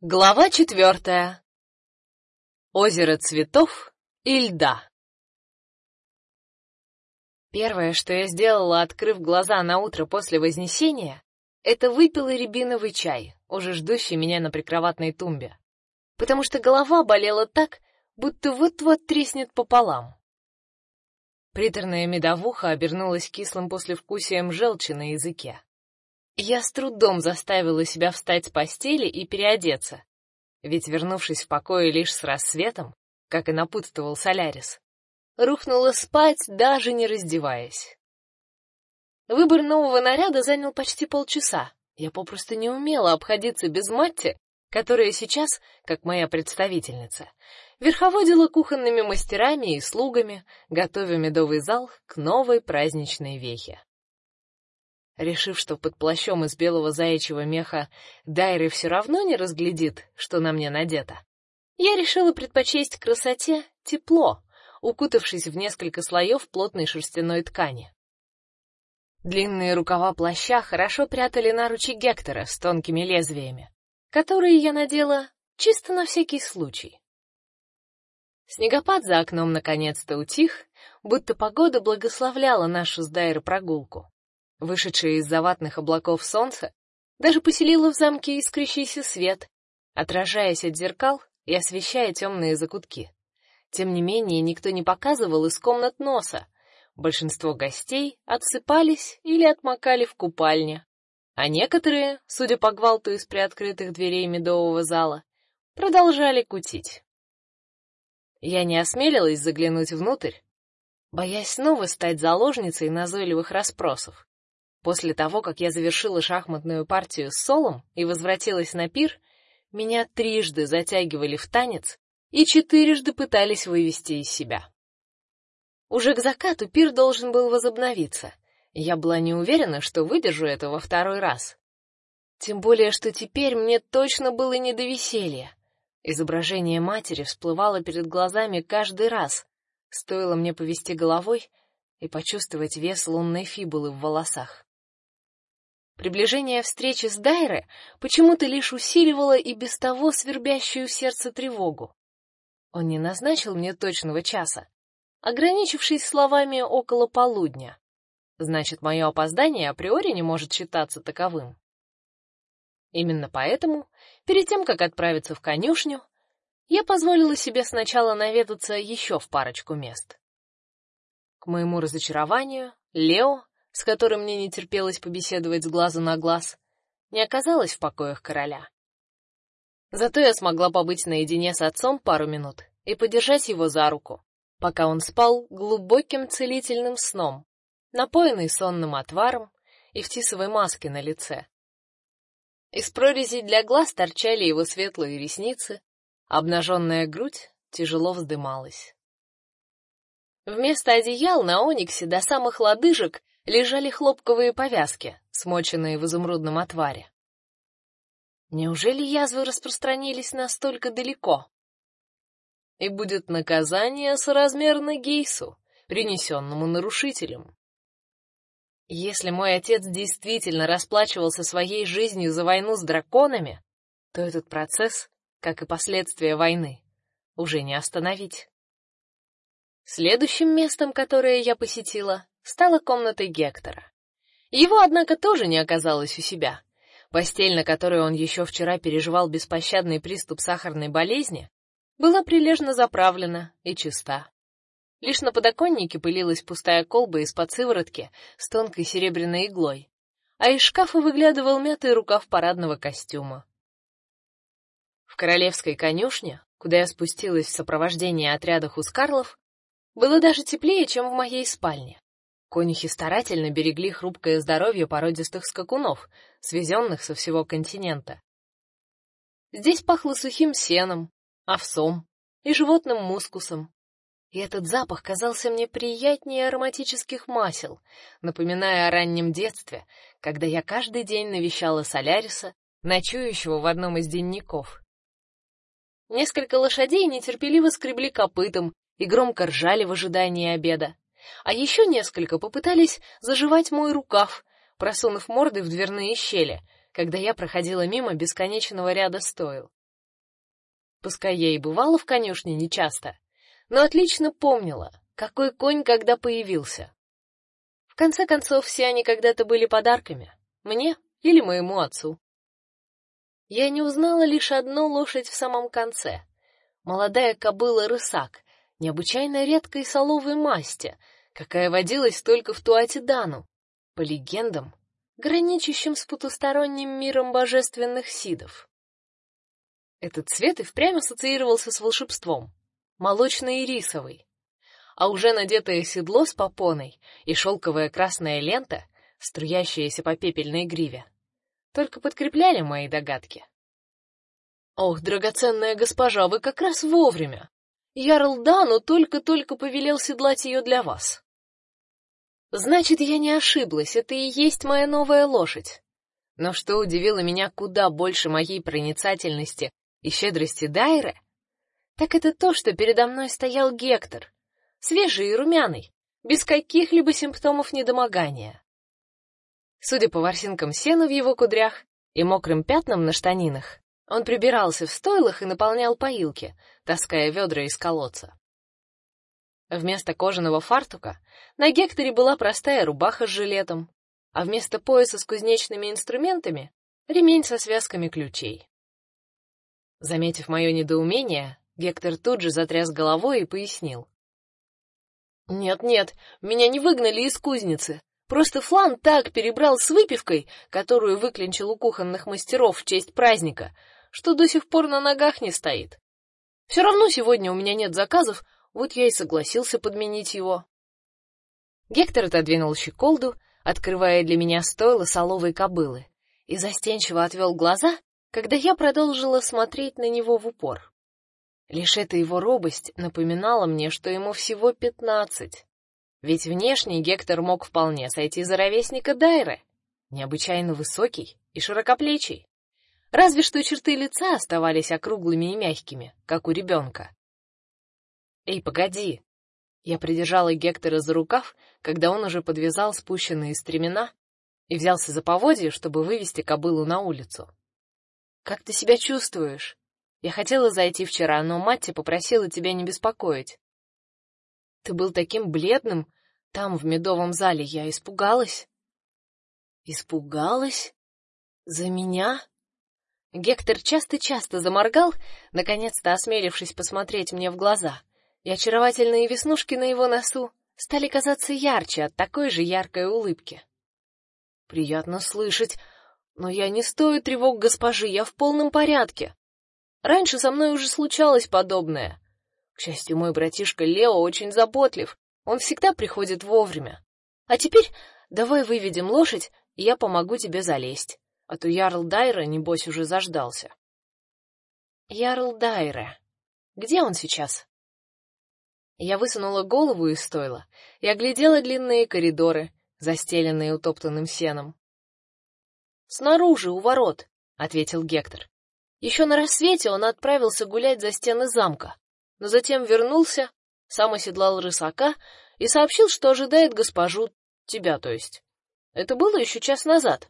Глава четвертая. Озеро цветов и льда. Первое, что я сделала, открыв глаза на утро после вознесения, это выпила рябиновый чай, уже ждущий меня на прикроватной тумбе, потому что голова болела так, будто вот-вот треснет пополам. Приторная медовуха обернулась кислым послевкусием желчи на языке. Я с трудом заставила себя встать с постели и переодеться. Ведь вернувшись в покое лишь с рассветом, как и напутствовал Солярис, рухнула спать, даже не раздеваясь. Выбор нового наряда занял почти полчаса. Я попросту не умела обходиться без Матти, которая сейчас, как моя представительница, верховодила кухонными мастерами и слугами, готовя медовый зал к новой праздничной вехе. Решив, что под плащом из белого заячьего меха Дайры все равно не разглядит, что на мне надето, я решила предпочесть красоте тепло, укутавшись в несколько слоев плотной шерстяной ткани. Длинные рукава плаща хорошо прятали наручи Гектора с тонкими лезвиями, которые я надела чисто на всякий случай. Снегопад за окном наконец-то утих, будто погода благословляла нашу с Дайрой прогулку. Вышедшее из заватных облаков солнце даже поселило в замке искрящийся свет, отражаясь от зеркал и освещая темные закутки. Тем не менее, никто не показывал из комнат носа. Большинство гостей отсыпались или отмокали в купальне, а некоторые, судя по гвалту из приоткрытых дверей медового зала, продолжали кутить. Я не осмелилась заглянуть внутрь, боясь снова стать заложницей назойливых расспросов. После того, как я завершила шахматную партию с Солом и возвратилась на пир, меня трижды затягивали в танец и четырежды пытались вывести из себя. Уже к закату пир должен был возобновиться. Я была не уверена, что выдержу это во второй раз. Тем более, что теперь мне точно было не до веселья. Изображение матери всплывало перед глазами каждый раз. Стоило мне повести головой и почувствовать вес лунной фибулы в волосах. Приближение встречи с Дайре почему-то лишь усиливало и без того свербящую в сердце тревогу. Он не назначил мне точного часа, ограничившись словами около полудня. Значит, мое опоздание априори не может считаться таковым. Именно поэтому, перед тем как отправиться в конюшню, я позволила себе сначала наведаться еще в парочку мест. К моему разочарованию, Лео с которым мне не терпелось побеседовать с глазу на глаз, не оказалась в покоях короля. Зато я смогла побыть наедине с отцом пару минут и подержать его за руку, пока он спал глубоким целительным сном, напоенный сонным отваром и в тисовой маске на лице. Из прорезей для глаз торчали его светлые ресницы, обнаженная грудь тяжело вздымалась. Вместо одеял на ониксе до самых лодыжек лежали хлопковые повязки, смоченные в изумрудном отваре. Неужели язвы распространились настолько далеко? И будет наказание соразмерно Гейсу, принесенному нарушителем. Если мой отец действительно расплачивался своей жизнью за войну с драконами, то этот процесс, как и последствия войны, уже не остановить. Следующим местом, которое я посетила, стала комнатой Гектора. Его, однако, тоже не оказалось у себя. Постель, на которой он еще вчера переживал беспощадный приступ сахарной болезни, была прилежно заправлена и чиста. Лишь на подоконнике пылилась пустая колба из-под сыворотки с тонкой серебряной иглой, а из шкафа выглядывал мятый рукав парадного костюма. В королевской конюшне, куда я спустилась в сопровождении отряда хускарлов, было даже теплее, чем в моей спальне. Конюхи старательно берегли хрупкое здоровье породистых скакунов, свезенных со всего континента. Здесь пахло сухим сеном, овсом и животным мускусом. И этот запах казался мне приятнее ароматических масел, напоминая о раннем детстве, когда я каждый день навещала Соляриса, ночующего в одном из денников. Несколько лошадей нетерпеливо скребли копытом и громко ржали в ожидании обеда а еще несколько попытались заживать мой рукав, просунув морды в дверные щели, когда я проходила мимо бесконечного ряда стоил. Пускай я и бывала в конюшне нечасто, но отлично помнила, какой конь когда появился. В конце концов, все они когда-то были подарками мне или моему отцу. Я не узнала лишь одну лошадь в самом конце. Молодая кобыла-рысак, необычайно редкой соловой масти, какая водилась только в Туатидану, по легендам, граничащим с потусторонним миром божественных сидов. Этот цвет и впрямь ассоциировался с волшебством, молочный и рисовый. А уже надетое седло с попоной и шелковая красная лента, струящаяся по пепельной гриве, только подкрепляли мои догадки. Ох, драгоценная госпожа, вы как раз вовремя. Ярл Дану только-только повелел седлать ее для вас. Значит, я не ошиблась, это и есть моя новая лошадь. Но что удивило меня куда больше моей проницательности и щедрости Дайры, так это то, что передо мной стоял Гектор, свежий и румяный, без каких-либо симптомов недомогания. Судя по ворсинкам сена в его кудрях и мокрым пятнам на штанинах, он прибирался в стойлах и наполнял поилки, таская ведра из колодца. Вместо кожаного фартука на Гекторе была простая рубаха с жилетом, а вместо пояса с кузнечными инструментами ремень со связками ключей. Заметив мое недоумение, Гектор тут же затряс головой и пояснил: "Нет-нет, меня не выгнали из кузницы. Просто Флан так перебрал с выпивкой, которую выклинчил у кухонных мастеров в честь праздника, что до сих пор на ногах не стоит. Все равно сегодня у меня нет заказов, вот я и согласился подменить его. Гектор отодвинул щеколду, открывая для меня стойло соловой кобылы, и застенчиво отвел глаза, когда я продолжила смотреть на него в упор. Лишь эта его робость напоминала мне, что ему всего пятнадцать. Ведь внешне Гектор мог вполне сойти за ровесника Дайры, необычайно высокий и широкоплечий. Разве что черты лица оставались округлыми и мягкими, как у ребенка. Эй, погоди. Я придержала Гектора за рукав, когда он уже подвязал спущенные стремена и взялся за поводья, чтобы вывести кобылу на улицу. Как ты себя чувствуешь? Я хотела зайти вчера, но мать попросила тебя не беспокоить. Ты был таким бледным там в медовом зале, я испугалась. Испугалась? За меня? Гектор часто-часто заморгал, наконец-то осмелившись посмотреть мне в глаза. И очаровательные веснушки на его носу стали казаться ярче от такой же яркой улыбки. Приятно слышать, но я не стою тревог госпожи, я в полном порядке. Раньше со мной уже случалось подобное. К счастью, мой братишка Лео очень заботлив. Он всегда приходит вовремя. А теперь давай выведем лошадь, и я помогу тебе залезть а то Ярл Дайра, небось, уже заждался. Ярл Дайра. Где он сейчас? Я высунула голову из стойла и оглядела длинные коридоры, застеленные утоптанным сеном. Снаружи, у ворот, ответил Гектор. Еще на рассвете он отправился гулять за стены замка, но затем вернулся, сам оседлал рысака и сообщил, что ожидает госпожу, тебя, то есть. Это было еще час назад.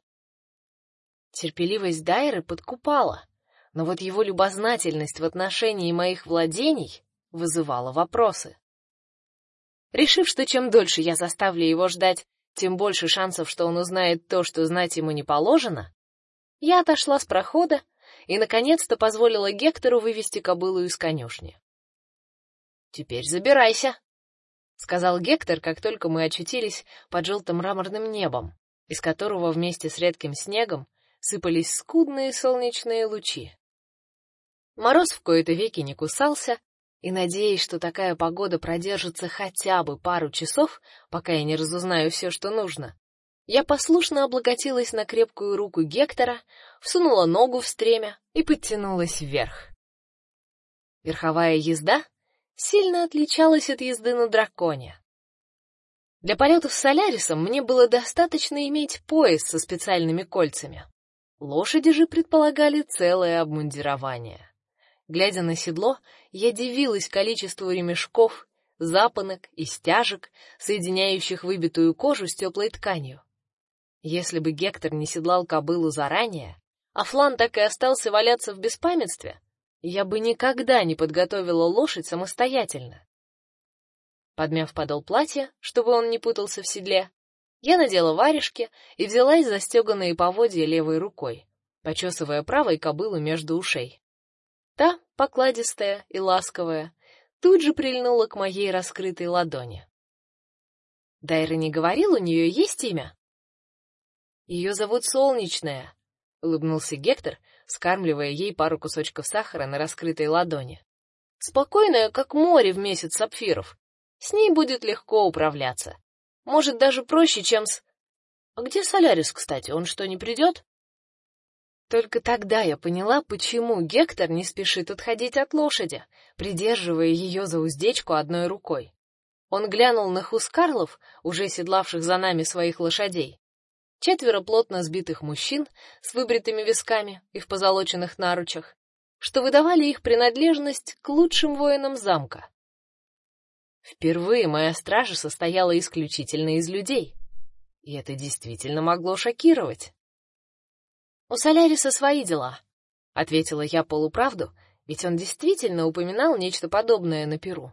Терпеливость Дайры подкупала, но вот его любознательность в отношении моих владений вызывала вопросы. Решив, что чем дольше я заставлю его ждать, тем больше шансов, что он узнает то, что знать ему не положено, я отошла с прохода и наконец-то позволила Гектору вывести кобылу из конюшни. Теперь забирайся, сказал Гектор, как только мы очутились под желтым мраморным небом, из которого вместе с редким снегом сыпались скудные солнечные лучи. Мороз в кои-то веки не кусался, и надеясь, что такая погода продержится хотя бы пару часов, пока я не разузнаю все, что нужно, я послушно облокотилась на крепкую руку Гектора, всунула ногу в стремя и подтянулась вверх. Верховая езда сильно отличалась от езды на драконе. Для полетов с Солярисом мне было достаточно иметь пояс со специальными кольцами. Лошади же предполагали целое обмундирование. Глядя на седло, я дивилась количеству ремешков, запонок и стяжек, соединяющих выбитую кожу с теплой тканью. Если бы Гектор не седлал кобылу заранее, а Флан так и остался валяться в беспамятстве, Я бы никогда не подготовила лошадь самостоятельно. Подмяв подол платья, чтобы он не путался в седле, я надела варежки и взялась за стеганые поводья левой рукой, почесывая правой кобылу между ушей. Та, покладистая и ласковая, тут же прильнула к моей раскрытой ладони. Дайра не говорил, у нее есть имя? Ее зовут Солнечная, улыбнулся Гектор, скармливая ей пару кусочков сахара на раскрытой ладони. Спокойная, как море в месяц сапфиров. С ней будет легко управляться. Может, даже проще, чем с А где Солярис, кстати? Он что, не придет? Только тогда я поняла, почему Гектор не спешит отходить от лошади, придерживая ее за уздечку одной рукой. Он глянул на хускарлов, уже седлавших за нами своих лошадей. Четверо плотно сбитых мужчин с выбритыми висками и в позолоченных наручах, что выдавали их принадлежность к лучшим воинам замка. Впервые моя стража состояла исключительно из людей, и это действительно могло шокировать. У Соляриса свои дела, ответила я полуправду, ведь он действительно упоминал нечто подобное на Перу.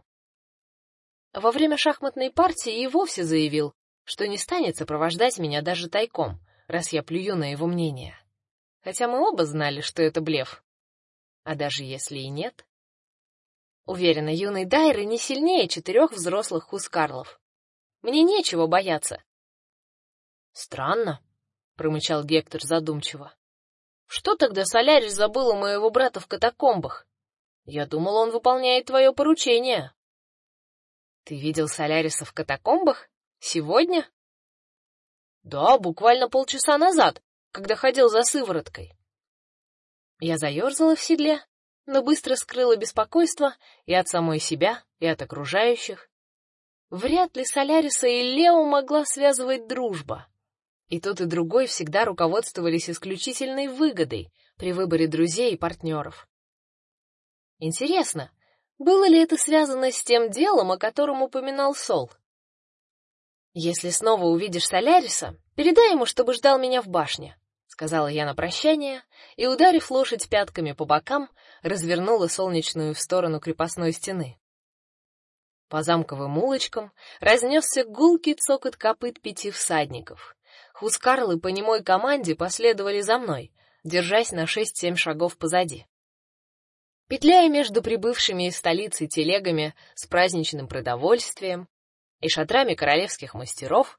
Во время шахматной партии и вовсе заявил, что не станет сопровождать меня даже тайком, раз я плюю на его мнение. Хотя мы оба знали, что это блеф. А даже если и нет, уверена, юный Дайры не сильнее четырех взрослых хускарлов. Мне нечего бояться. Странно, промычал Гектор задумчиво. Что тогда Солярис забыл у моего брата в катакомбах? Я думал, он выполняет твое поручение. Ты видел Соляриса в катакомбах? Сегодня? Да, буквально полчаса назад, когда ходил за сывороткой. Я заерзала в седле, но быстро скрыла беспокойство и от самой себя, и от окружающих. Вряд ли Соляриса и Лео могла связывать дружба. И тот, и другой всегда руководствовались исключительной выгодой при выборе друзей и партнеров. Интересно, было ли это связано с тем делом, о котором упоминал Сол? Если снова увидишь Соляриса, передай ему, чтобы ждал меня в башне, сказала я на прощание и, ударив лошадь пятками по бокам, развернула солнечную в сторону крепостной стены. По замковым улочкам разнесся гулкий цокот копыт пяти всадников. Хускарлы по немой команде последовали за мной, держась на шесть-семь шагов позади. Петляя между прибывшими из столицы телегами с праздничным продовольствием и шатрами королевских мастеров,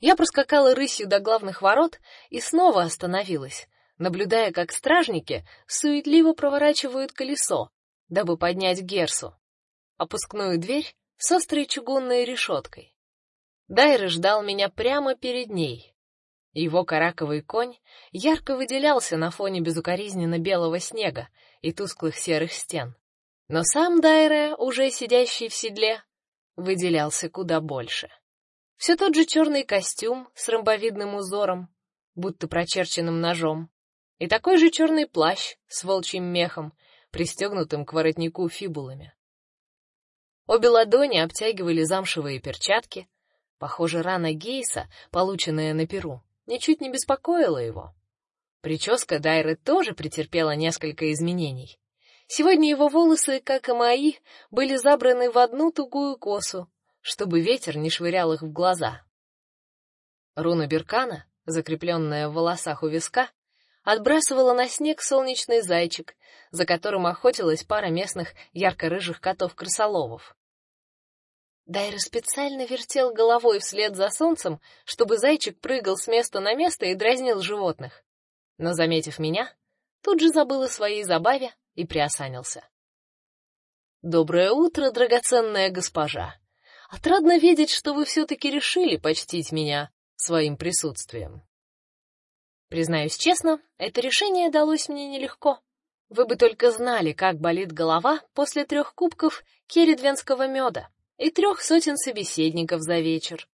я проскакала рысью до главных ворот и снова остановилась, наблюдая, как стражники суетливо проворачивают колесо, дабы поднять герсу, опускную дверь с острой чугунной решеткой. Дайра ждал меня прямо перед ней. Его караковый конь ярко выделялся на фоне безукоризненно белого снега и тусклых серых стен. Но сам Дайре, уже сидящий в седле, выделялся куда больше. Все тот же черный костюм с ромбовидным узором, будто прочерченным ножом, и такой же черный плащ с волчьим мехом, пристегнутым к воротнику фибулами. Обе ладони обтягивали замшевые перчатки, похоже, рана Гейса, полученная на Перу, ничуть не беспокоила его. Прическа Дайры тоже претерпела несколько изменений. Сегодня его волосы, как и мои, были забраны в одну тугую косу, чтобы ветер не швырял их в глаза. Руна Беркана, закрепленная в волосах у виска, отбрасывала на снег солнечный зайчик, за которым охотилась пара местных ярко-рыжих котов-крысоловов. Дайра специально вертел головой вслед за солнцем, чтобы зайчик прыгал с места на место и дразнил животных. Но заметив меня, тут же забыл о своей забаве и приосанился. Доброе утро, драгоценная госпожа. Отрадно видеть, что вы все таки решили почтить меня своим присутствием. Признаюсь честно, это решение далось мне нелегко. Вы бы только знали, как болит голова после трех кубков кередвенского меда и трех сотен собеседников за вечер.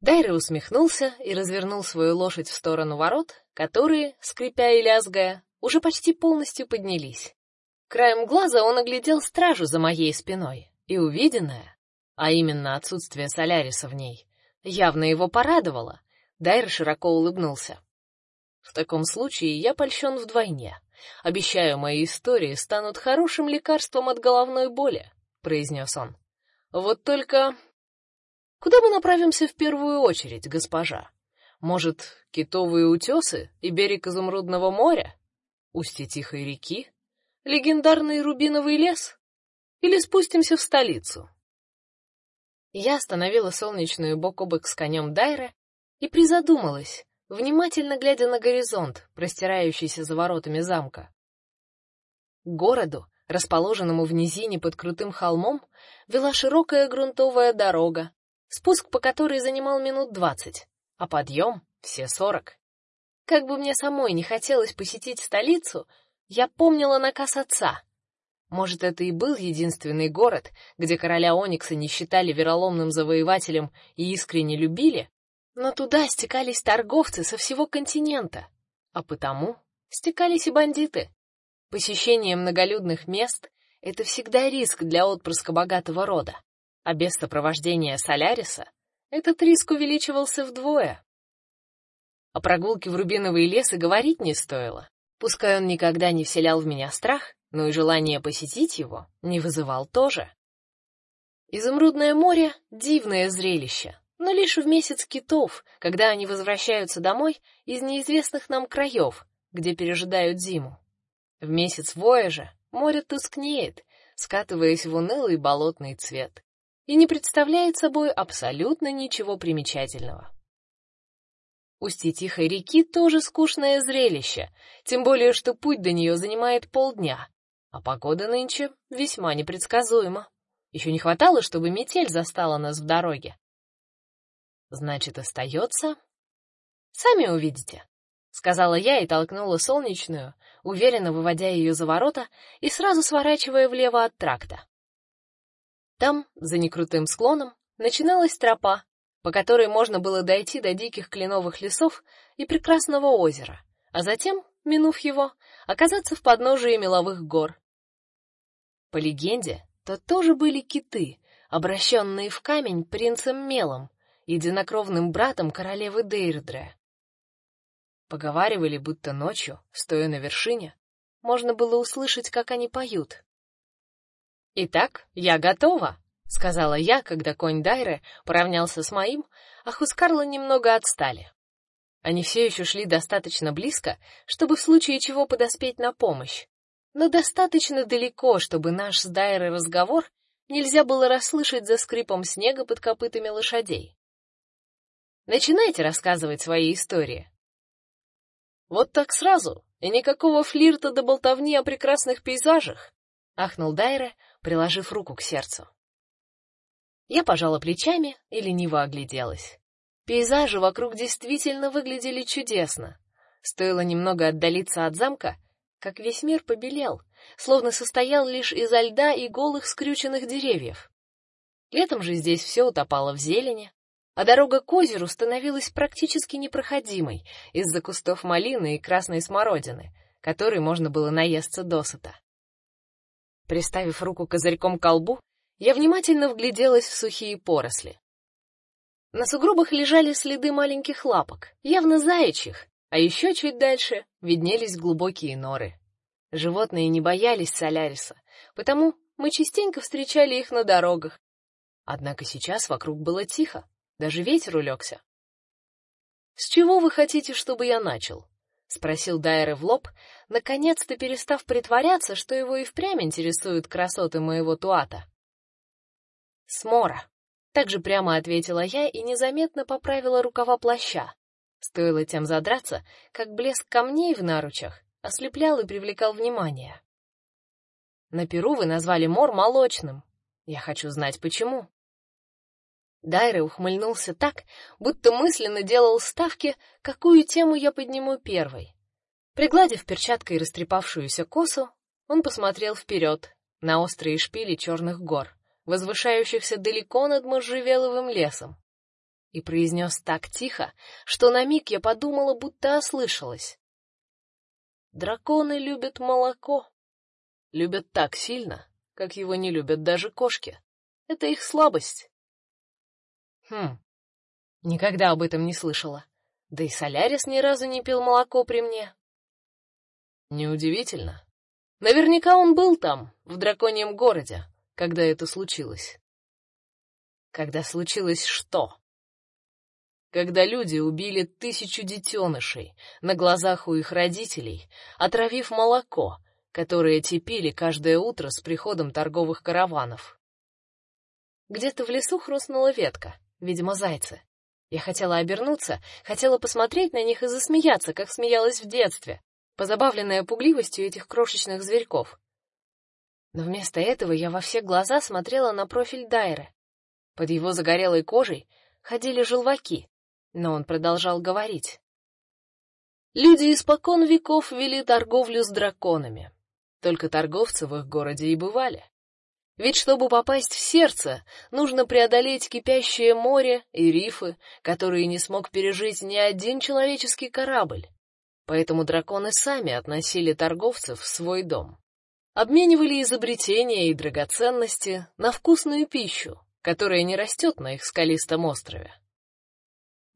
Дайре усмехнулся и развернул свою лошадь в сторону ворот, которые, скрипя и лязгая, уже почти полностью поднялись. Краем глаза он оглядел стражу за моей спиной, и увиденное, а именно отсутствие Соляриса в ней, явно его порадовало. Дайр широко улыбнулся. В таком случае я польщен вдвойне, Обещаю, мои истории станут хорошим лекарством от головной боли, произнес он. Вот только куда мы направимся в первую очередь, госпожа? Может, китовые утесы и берег изумрудного моря, устье тихой реки, легендарный рубиновый лес, или спустимся в столицу? Я остановила солнечную бок о бок с конем Дайра и призадумалась, внимательно глядя на горизонт, простирающийся за воротами замка. Городу, расположенному в низине под крутым холмом, вела широкая грунтовая дорога, спуск по которой занимал минут двадцать а подъем — все сорок. Как бы мне самой не хотелось посетить столицу, я помнила наказ отца. Может, это и был единственный город, где короля Оникса не считали вероломным завоевателем и искренне любили, но туда стекались торговцы со всего континента, а потому стекались и бандиты. Посещение многолюдных мест — это всегда риск для отпрыска богатого рода, а без сопровождения Соляриса этот риск увеличивался вдвое. О прогулке в Рубиновый лес и говорить не стоило. Пускай он никогда не вселял в меня страх, но и желание посетить его не вызывал тоже. Изумрудное море — дивное зрелище, но лишь в месяц китов, когда они возвращаются домой из неизвестных нам краев, где пережидают зиму. В месяц вояжа море тускнеет, скатываясь в унылый болотный цвет и не представляет собой абсолютно ничего примечательного. Устье тихой реки тоже скучное зрелище, тем более что путь до нее занимает полдня, а погода нынче весьма непредсказуема. Еще не хватало, чтобы метель застала нас в дороге. Значит, остается... Сами увидите, сказала я и толкнула солнечную, уверенно выводя ее за ворота и сразу сворачивая влево от тракта. Там, за некрутым склоном, начиналась тропа, по которой можно было дойти до диких кленовых лесов и прекрасного озера, а затем, минув его, оказаться в подножии меловых гор. По легенде, то тоже были киты, обращенные в камень принцем Мелом, единокровным братом королевы Дейрдре. Поговаривали, будто ночью, стоя на вершине, можно было услышать, как они поют. Итак, я готова, сказала я, когда конь Дайре поравнялся с моим, а Хускарла немного отстали. Они все еще шли достаточно близко, чтобы в случае чего подоспеть на помощь, но достаточно далеко, чтобы наш с Дайрой разговор нельзя было расслышать за скрипом снега под копытами лошадей. Начинайте рассказывать свои истории. Вот так сразу, и никакого флирта до болтовни о прекрасных пейзажах, ахнул Дайре, приложив руку к сердцу. Я пожала плечами и лениво огляделась. Пейзажи вокруг действительно выглядели чудесно. Стоило немного отдалиться от замка, как весь мир побелел, словно состоял лишь из льда и голых скрюченных деревьев. Летом же здесь все утопало в зелени, а дорога к озеру становилась практически непроходимой из-за кустов малины и красной смородины, которой можно было наесться досыта. Приставив руку козырьком к колбу, я внимательно вгляделась в сухие поросли. На сугробах лежали следы маленьких лапок, явно заячьих, а еще чуть дальше виднелись глубокие норы. Животные не боялись Соляриса, потому мы частенько встречали их на дорогах. Однако сейчас вокруг было тихо, даже ветер улегся. С чего вы хотите, чтобы я начал? спросил Дайре в лоб, наконец-то перестав притворяться, что его и впрямь интересуют красоты моего туата. Смора. Так же прямо ответила я и незаметно поправила рукава плаща. Стоило тем задраться, как блеск камней в наручах ослеплял и привлекал внимание. На Перу вы назвали мор молочным. Я хочу знать почему. Дайре ухмыльнулся так, будто мысленно делал ставки, какую тему я подниму первой. Пригладив перчаткой растрепавшуюся косу, он посмотрел вперед на острые шпили черных гор, возвышающихся далеко над можжевеловым лесом, и произнес так тихо, что на миг я подумала, будто ослышалась. Драконы любят молоко, любят так сильно, как его не любят даже кошки. Это их слабость. Хм. Никогда об этом не слышала. Да и Солярис ни разу не пил молоко при мне. Неудивительно. Наверняка он был там, в драконьем городе, когда это случилось. Когда случилось что? Когда люди убили тысячу детенышей на глазах у их родителей, отравив молоко, которое те пили каждое утро с приходом торговых караванов. Где-то в лесу хрустнула ветка, видимо, зайцы. Я хотела обернуться, хотела посмотреть на них и засмеяться, как смеялась в детстве, позабавленная пугливостью этих крошечных зверьков. Но вместо этого я во все глаза смотрела на профиль Дайры. Под его загорелой кожей ходили желваки, но он продолжал говорить. Люди испокон веков вели торговлю с драконами. Только торговцы в их городе и бывали. Ведь чтобы попасть в сердце, нужно преодолеть кипящее море и рифы, которые не смог пережить ни один человеческий корабль. Поэтому драконы сами относили торговцев в свой дом. Обменивали изобретения и драгоценности на вкусную пищу, которая не растет на их скалистом острове.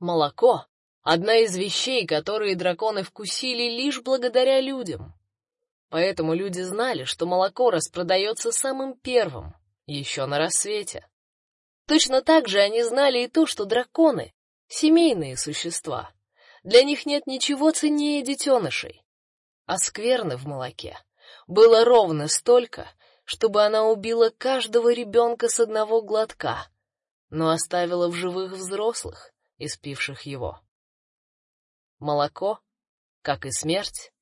Молоко одна из вещей, которые драконы вкусили лишь благодаря людям. Поэтому люди знали, что молоко распродается самым первым, еще на рассвете. Точно так же они знали и то, что драконы семейные существа. Для них нет ничего ценнее детенышей. А скверны в молоке было ровно столько, чтобы она убила каждого ребенка с одного глотка, но оставила в живых взрослых, испивших его. Молоко, как и смерть,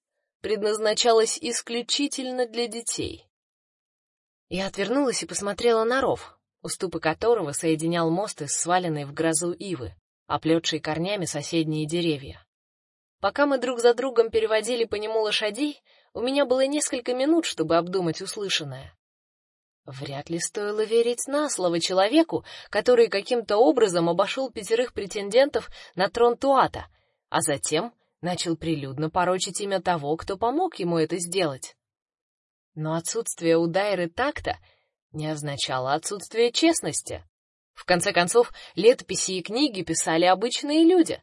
предназначалась исключительно для детей. Я отвернулась и посмотрела на ров, уступы которого соединял мост из сваленной в грозу ивы, оплетшей корнями соседние деревья. Пока мы друг за другом переводили по нему лошадей, у меня было несколько минут, чтобы обдумать услышанное. Вряд ли стоило верить на слово человеку, который каким-то образом обошел пятерых претендентов на трон Туата, а затем начал прилюдно порочить имя того, кто помог ему это сделать. Но отсутствие у Дайры такта не означало отсутствие честности. В конце концов, летописи и книги писали обычные люди.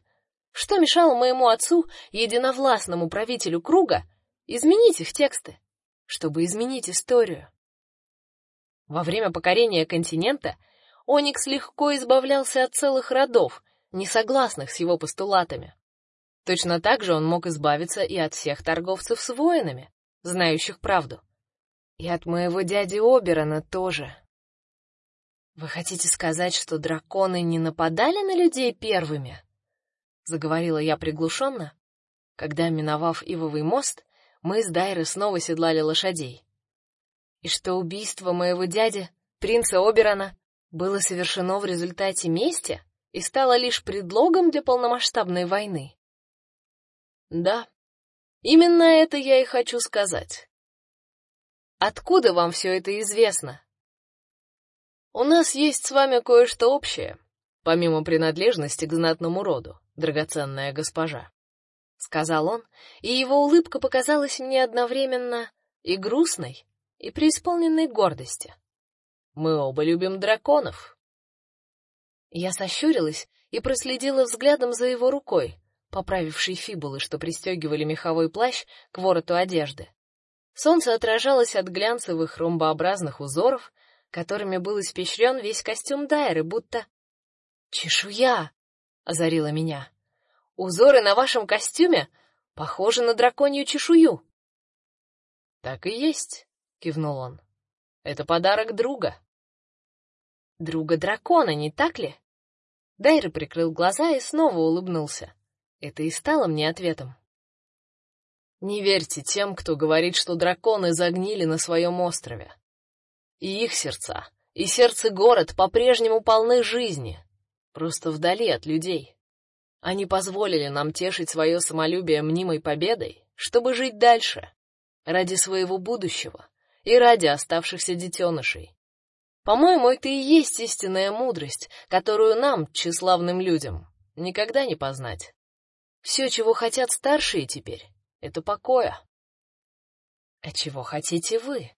Что мешало моему отцу, единовластному правителю круга, изменить их тексты, чтобы изменить историю? Во время покорения континента Оникс легко избавлялся от целых родов, не согласных с его постулатами. Точно так же он мог избавиться и от всех торговцев с воинами, знающих правду. И от моего дяди Оберона тоже. Вы хотите сказать, что драконы не нападали на людей первыми? заговорила я приглушенно, когда миновав Ивовый мост, мы с Дайрой снова седлали лошадей. И что убийство моего дяди, принца Оберона, было совершено в результате мести и стало лишь предлогом для полномасштабной войны. Да, именно это я и хочу сказать. Откуда вам все это известно? У нас есть с вами кое-что общее, помимо принадлежности к знатному роду, драгоценная госпожа, сказал он, и его улыбка показалась мне одновременно и грустной, и преисполненной гордости. Мы оба любим драконов. Я сощурилась и проследила взглядом за его рукой, поправивший фибулы, что пристегивали меховой плащ к вороту одежды. Солнце отражалось от глянцевых ромбообразных узоров, которыми был испещрен весь костюм Дайры, будто чешуя озарила меня. Узоры на вашем костюме похожи на драконью чешую. Так и есть, кивнул он. Это подарок друга. Друга дракона, не так ли? Дайра прикрыл глаза и снова улыбнулся. Это и стало мне ответом. Не верьте тем, кто говорит, что драконы загнили на своем острове. И их сердца, и сердце город по-прежнему полны жизни, просто вдали от людей. Они позволили нам тешить свое самолюбие мнимой победой, чтобы жить дальше, ради своего будущего и ради оставшихся детенышей. По-моему, это и есть истинная мудрость, которую нам, тщеславным людям, никогда не познать. Все, чего хотят старшие теперь, это покоя. А чего хотите вы?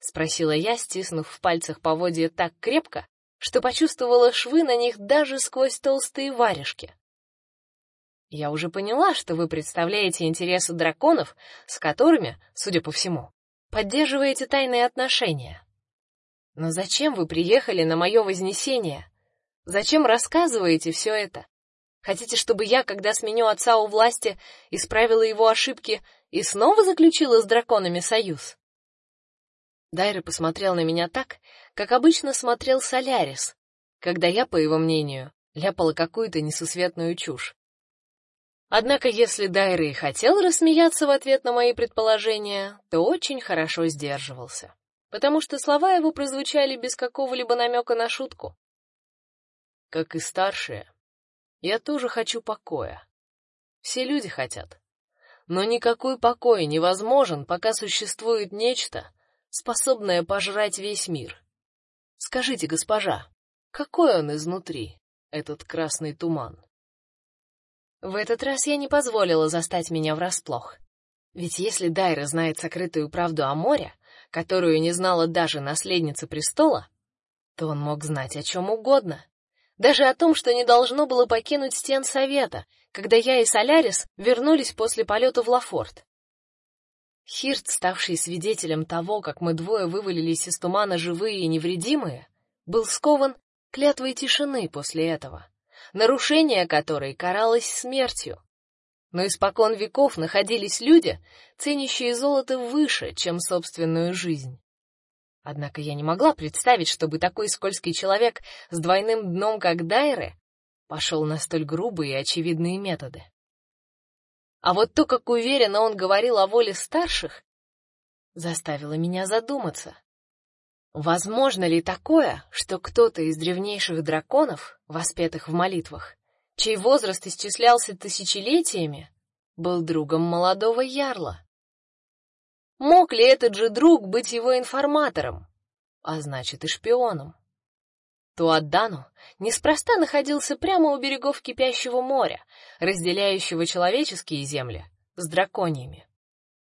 спросила я, стиснув в пальцах поводья так крепко, что почувствовала швы на них даже сквозь толстые варежки. Я уже поняла, что вы представляете интересы драконов, с которыми, судя по всему, поддерживаете тайные отношения. Но зачем вы приехали на мое вознесение? Зачем рассказываете все это? Хотите, чтобы я, когда сменю отца у власти, исправила его ошибки и снова заключила с драконами союз? Дайра посмотрел на меня так, как обычно смотрел Солярис, когда я, по его мнению, ляпала какую-то несусветную чушь. Однако, если Дайра и хотел рассмеяться в ответ на мои предположения, то очень хорошо сдерживался, потому что слова его прозвучали без какого-либо намека на шутку. Как и старшие, я тоже хочу покоя. Все люди хотят. Но никакой покой невозможен, пока существует нечто, способное пожрать весь мир. Скажите, госпожа, какой он изнутри, этот красный туман? В этот раз я не позволила застать меня врасплох. Ведь если Дайра знает сокрытую правду о море, которую не знала даже наследница престола, то он мог знать о чем угодно, даже о том, что не должно было покинуть стен совета, когда я и Солярис вернулись после полета в Лафорт. Хирт, ставший свидетелем того, как мы двое вывалились из тумана живые и невредимые, был скован клятвой тишины после этого нарушение которой каралось смертью. Но испокон веков находились люди, ценящие золото выше, чем собственную жизнь. Однако я не могла представить, чтобы такой скользкий человек с двойным дном, как Дайре, пошел на столь грубые и очевидные методы. А вот то, как уверенно он говорил о воле старших, заставило меня задуматься. Возможно ли такое, что кто-то из древнейших драконов, воспетых в молитвах, чей возраст исчислялся тысячелетиями, был другом молодого ярла? Мог ли этот же друг быть его информатором, а значит и шпионом? Туаддану неспроста находился прямо у берегов кипящего моря, разделяющего человеческие земли с драконьими.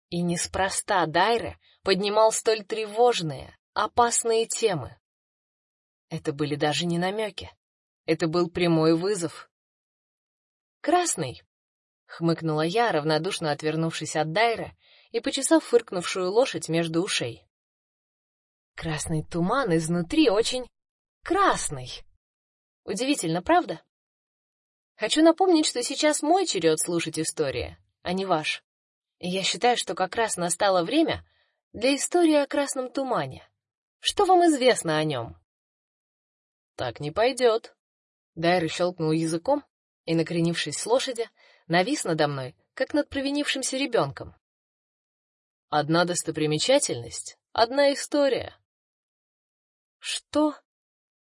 И неспроста Дайре поднимал столь тревожные, опасные темы. Это были даже не намеки. Это был прямой вызов. Красный, хмыкнула я, равнодушно отвернувшись от Дайра и почесав фыркнувшую лошадь между ушей. Красный туман изнутри очень красный. Удивительно, правда? Хочу напомнить, что сейчас мой черед слушать истории, а не ваш. И я считаю, что как раз настало время для истории о красном тумане. Что вам известно о нем?» «Так не пойдет». Дайр щелкнул языком и, накренившись с лошади, навис надо мной, как над провинившимся ребенком. «Одна достопримечательность, одна история». «Что?»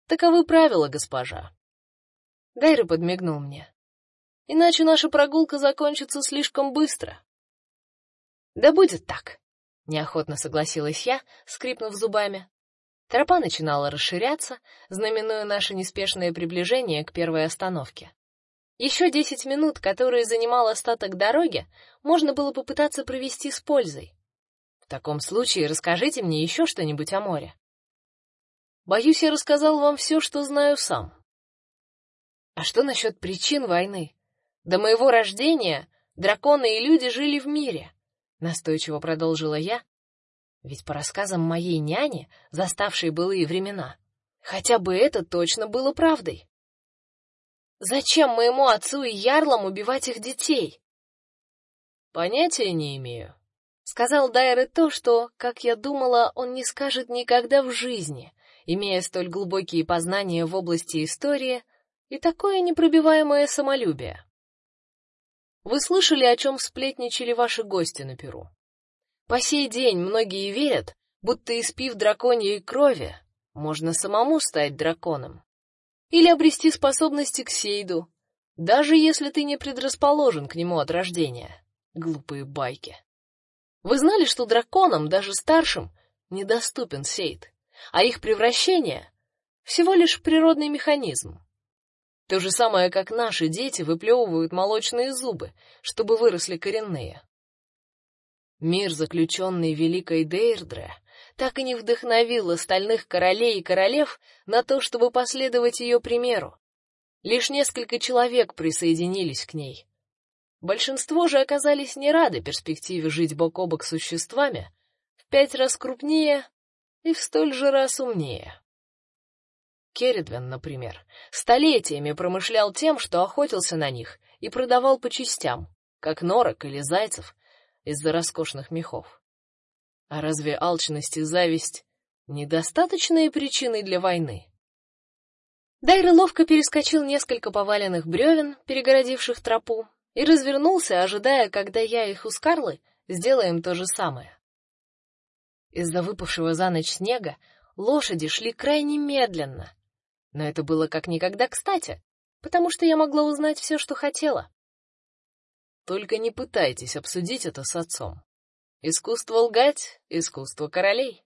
«Таковы правила, госпожа». Дайр подмигнул мне. «Иначе наша прогулка закончится слишком быстро». «Да будет так», — неохотно согласилась я, скрипнув зубами. Тропа начинала расширяться, знаменуя наше неспешное приближение к первой остановке. Еще десять минут, которые занимал остаток дороги, можно было попытаться провести с пользой. В таком случае расскажите мне еще что-нибудь о море. Боюсь, я рассказал вам все, что знаю сам. А что насчет причин войны? До моего рождения драконы и люди жили в мире, настойчиво продолжила я, ведь по рассказам моей няни, заставшей былые времена, хотя бы это точно было правдой. Зачем моему отцу и ярлам убивать их детей? Понятия не имею. Сказал Дайре то, что, как я думала, он не скажет никогда в жизни, имея столь глубокие познания в области истории и такое непробиваемое самолюбие. Вы слышали, о чем сплетничали ваши гости на Перу? По сей день многие верят, будто испив драконьей крови, можно самому стать драконом. Или обрести способности к сейду, даже если ты не предрасположен к нему от рождения. Глупые байки. Вы знали, что драконам, даже старшим, недоступен сейд, а их превращение всего лишь природный механизм. То же самое, как наши дети выплевывают молочные зубы, чтобы выросли коренные. Мир, заключенный великой Дейрдре, так и не вдохновил остальных королей и королев на то, чтобы последовать ее примеру. Лишь несколько человек присоединились к ней, Большинство же оказались не рады перспективе жить бок о бок с существами в пять раз крупнее и в столь же раз умнее. Керридвен, например, столетиями промышлял тем, что охотился на них и продавал по частям, как норок или зайцев из-за роскошных мехов. А разве алчность и зависть недостаточные причины для войны? Дайра ловко перескочил несколько поваленных бревен, перегородивших тропу, и развернулся, ожидая, когда я и Хускарлы сделаем то же самое. Из-за выпавшего за ночь снега лошади шли крайне медленно, но это было как никогда кстати, потому что я могла узнать все, что хотела. Только не пытайтесь обсудить это с отцом. Искусство лгать искусство королей.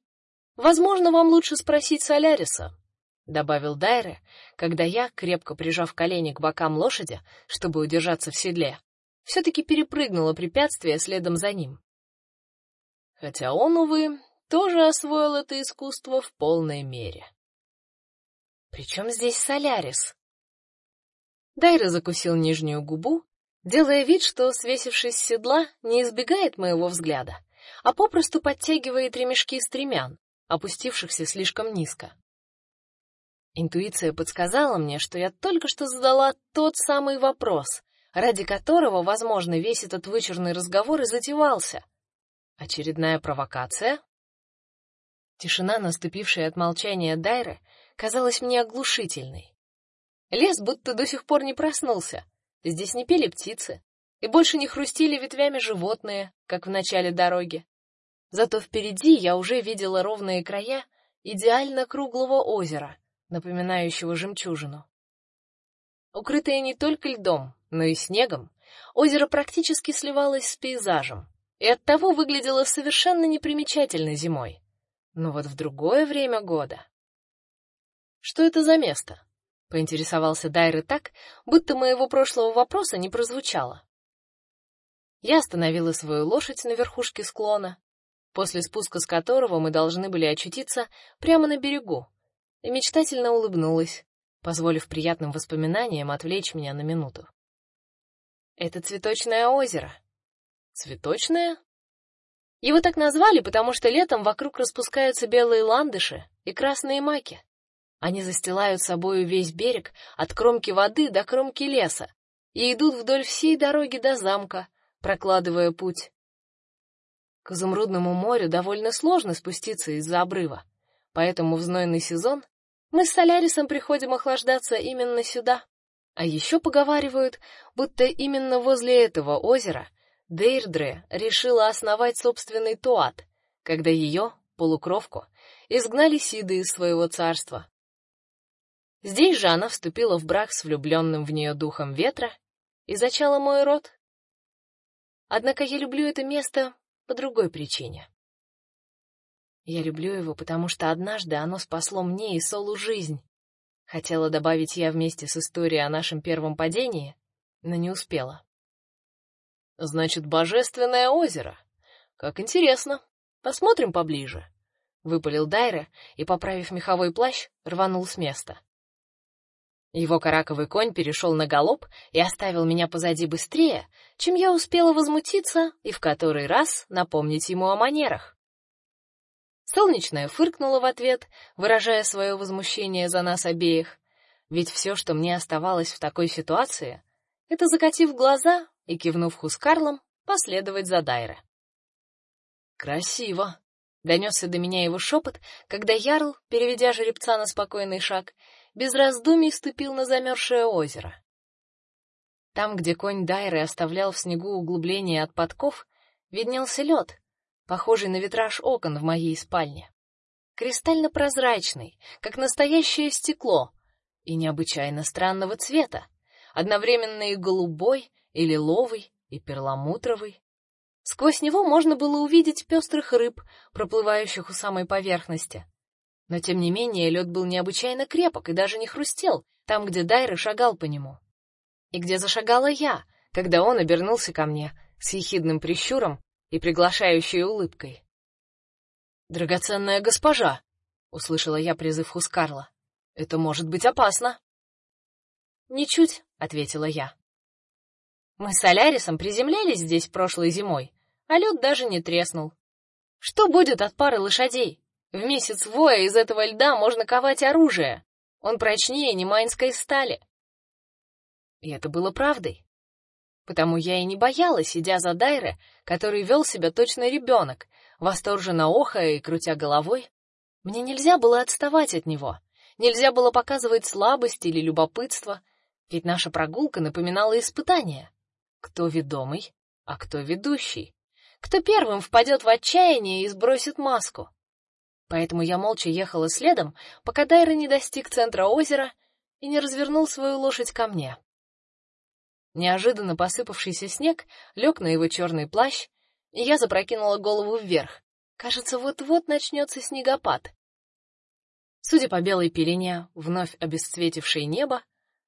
Возможно, вам лучше спросить Соляриса, добавил Дайре, когда я, крепко прижав колени к бокам лошади, чтобы удержаться в седле, все таки перепрыгнула препятствие следом за ним. Хотя он увы тоже освоил это искусство в полной мере. Причем здесь Солярис? Дайра закусил нижнюю губу, делая вид, что, свесившись с седла, не избегает моего взгляда, а попросту подтягивает ремешки стремян, опустившихся слишком низко. Интуиция подсказала мне, что я только что задала тот самый вопрос, ради которого, возможно, весь этот вычурный разговор и затевался. Очередная провокация? Тишина, наступившая от молчания Дайры, казалась мне оглушительной. Лес будто до сих пор не проснулся. Здесь не пели птицы, и больше не хрустели ветвями животные, как в начале дороги. Зато впереди я уже видела ровные края идеально круглого озера, напоминающего жемчужину. Укрытое не только льдом, но и снегом, озеро практически сливалось с пейзажем и оттого выглядело совершенно непримечательно зимой. Но вот в другое время года что это за место? поинтересовался Дайры так, будто моего прошлого вопроса не прозвучало. Я остановила свою лошадь на верхушке склона, после спуска с которого мы должны были очутиться прямо на берегу, и мечтательно улыбнулась, позволив приятным воспоминаниям отвлечь меня на минуту. Это цветочное озеро. Цветочное? Его так назвали, потому что летом вокруг распускаются белые ландыши и красные маки. Они застилают собою весь берег от кромки воды до кромки леса и идут вдоль всей дороги до замка, прокладывая путь. К изумрудному морю довольно сложно спуститься из-за обрыва, поэтому в знойный сезон мы с Солярисом приходим охлаждаться именно сюда. А еще поговаривают, будто именно возле этого озера Дейрдре решила основать собственный туат, когда ее, полукровку, изгнали сиды из своего царства. Здесь же она вступила в брак с влюбленным в нее духом ветра и зачала мой род. Однако я люблю это место по другой причине. Я люблю его, потому что однажды оно спасло мне и Солу жизнь. Хотела добавить я вместе с историей о нашем первом падении, но не успела. Значит, божественное озеро. Как интересно. Посмотрим поближе. Выпалил Дайра и, поправив меховой плащ, рванул с места. Его караковый конь перешел на галоп и оставил меня позади быстрее, чем я успела возмутиться и в который раз напомнить ему о манерах. Солнечная фыркнула в ответ, выражая свое возмущение за нас обеих, ведь все, что мне оставалось в такой ситуации, это закатив глаза и кивнув Хускарлом, последовать за Дайре. Красиво, донесся до меня его шепот, когда ярл, переведя жеребца на спокойный шаг, без раздумий ступил на замерзшее озеро. Там, где конь Дайры оставлял в снегу углубление от подков, виднелся лед, похожий на витраж окон в моей спальне. Кристально прозрачный, как настоящее стекло, и необычайно странного цвета, одновременно и голубой, и лиловый, и перламутровый. Сквозь него можно было увидеть пестрых рыб, проплывающих у самой поверхности. Но тем не менее лед был необычайно крепок и даже не хрустел там, где Дайра шагал по нему. И где зашагала я, когда он обернулся ко мне с ехидным прищуром и приглашающей улыбкой. Драгоценная госпожа, услышала я призыв Хускарла. Это может быть опасно. Ничуть, ответила я. Мы с Алярисом приземлялись здесь прошлой зимой, а лед даже не треснул. Что будет от пары лошадей? В месяц воя из этого льда можно ковать оружие. Он прочнее немайнской стали. И это было правдой. Потому я и не боялась, идя за Дайре, который вел себя точно ребенок, восторженно охая и крутя головой. Мне нельзя было отставать от него. Нельзя было показывать слабость или любопытство, ведь наша прогулка напоминала испытание. Кто ведомый, а кто ведущий? Кто первым впадет в отчаяние и сбросит маску? Поэтому я молча ехала следом, пока Дайра не достиг центра озера и не развернул свою лошадь ко мне. Неожиданно посыпавшийся снег лег на его черный плащ, и я запрокинула голову вверх. Кажется, вот-вот начнется снегопад. Судя по белой пелене, вновь обесцветившей небо,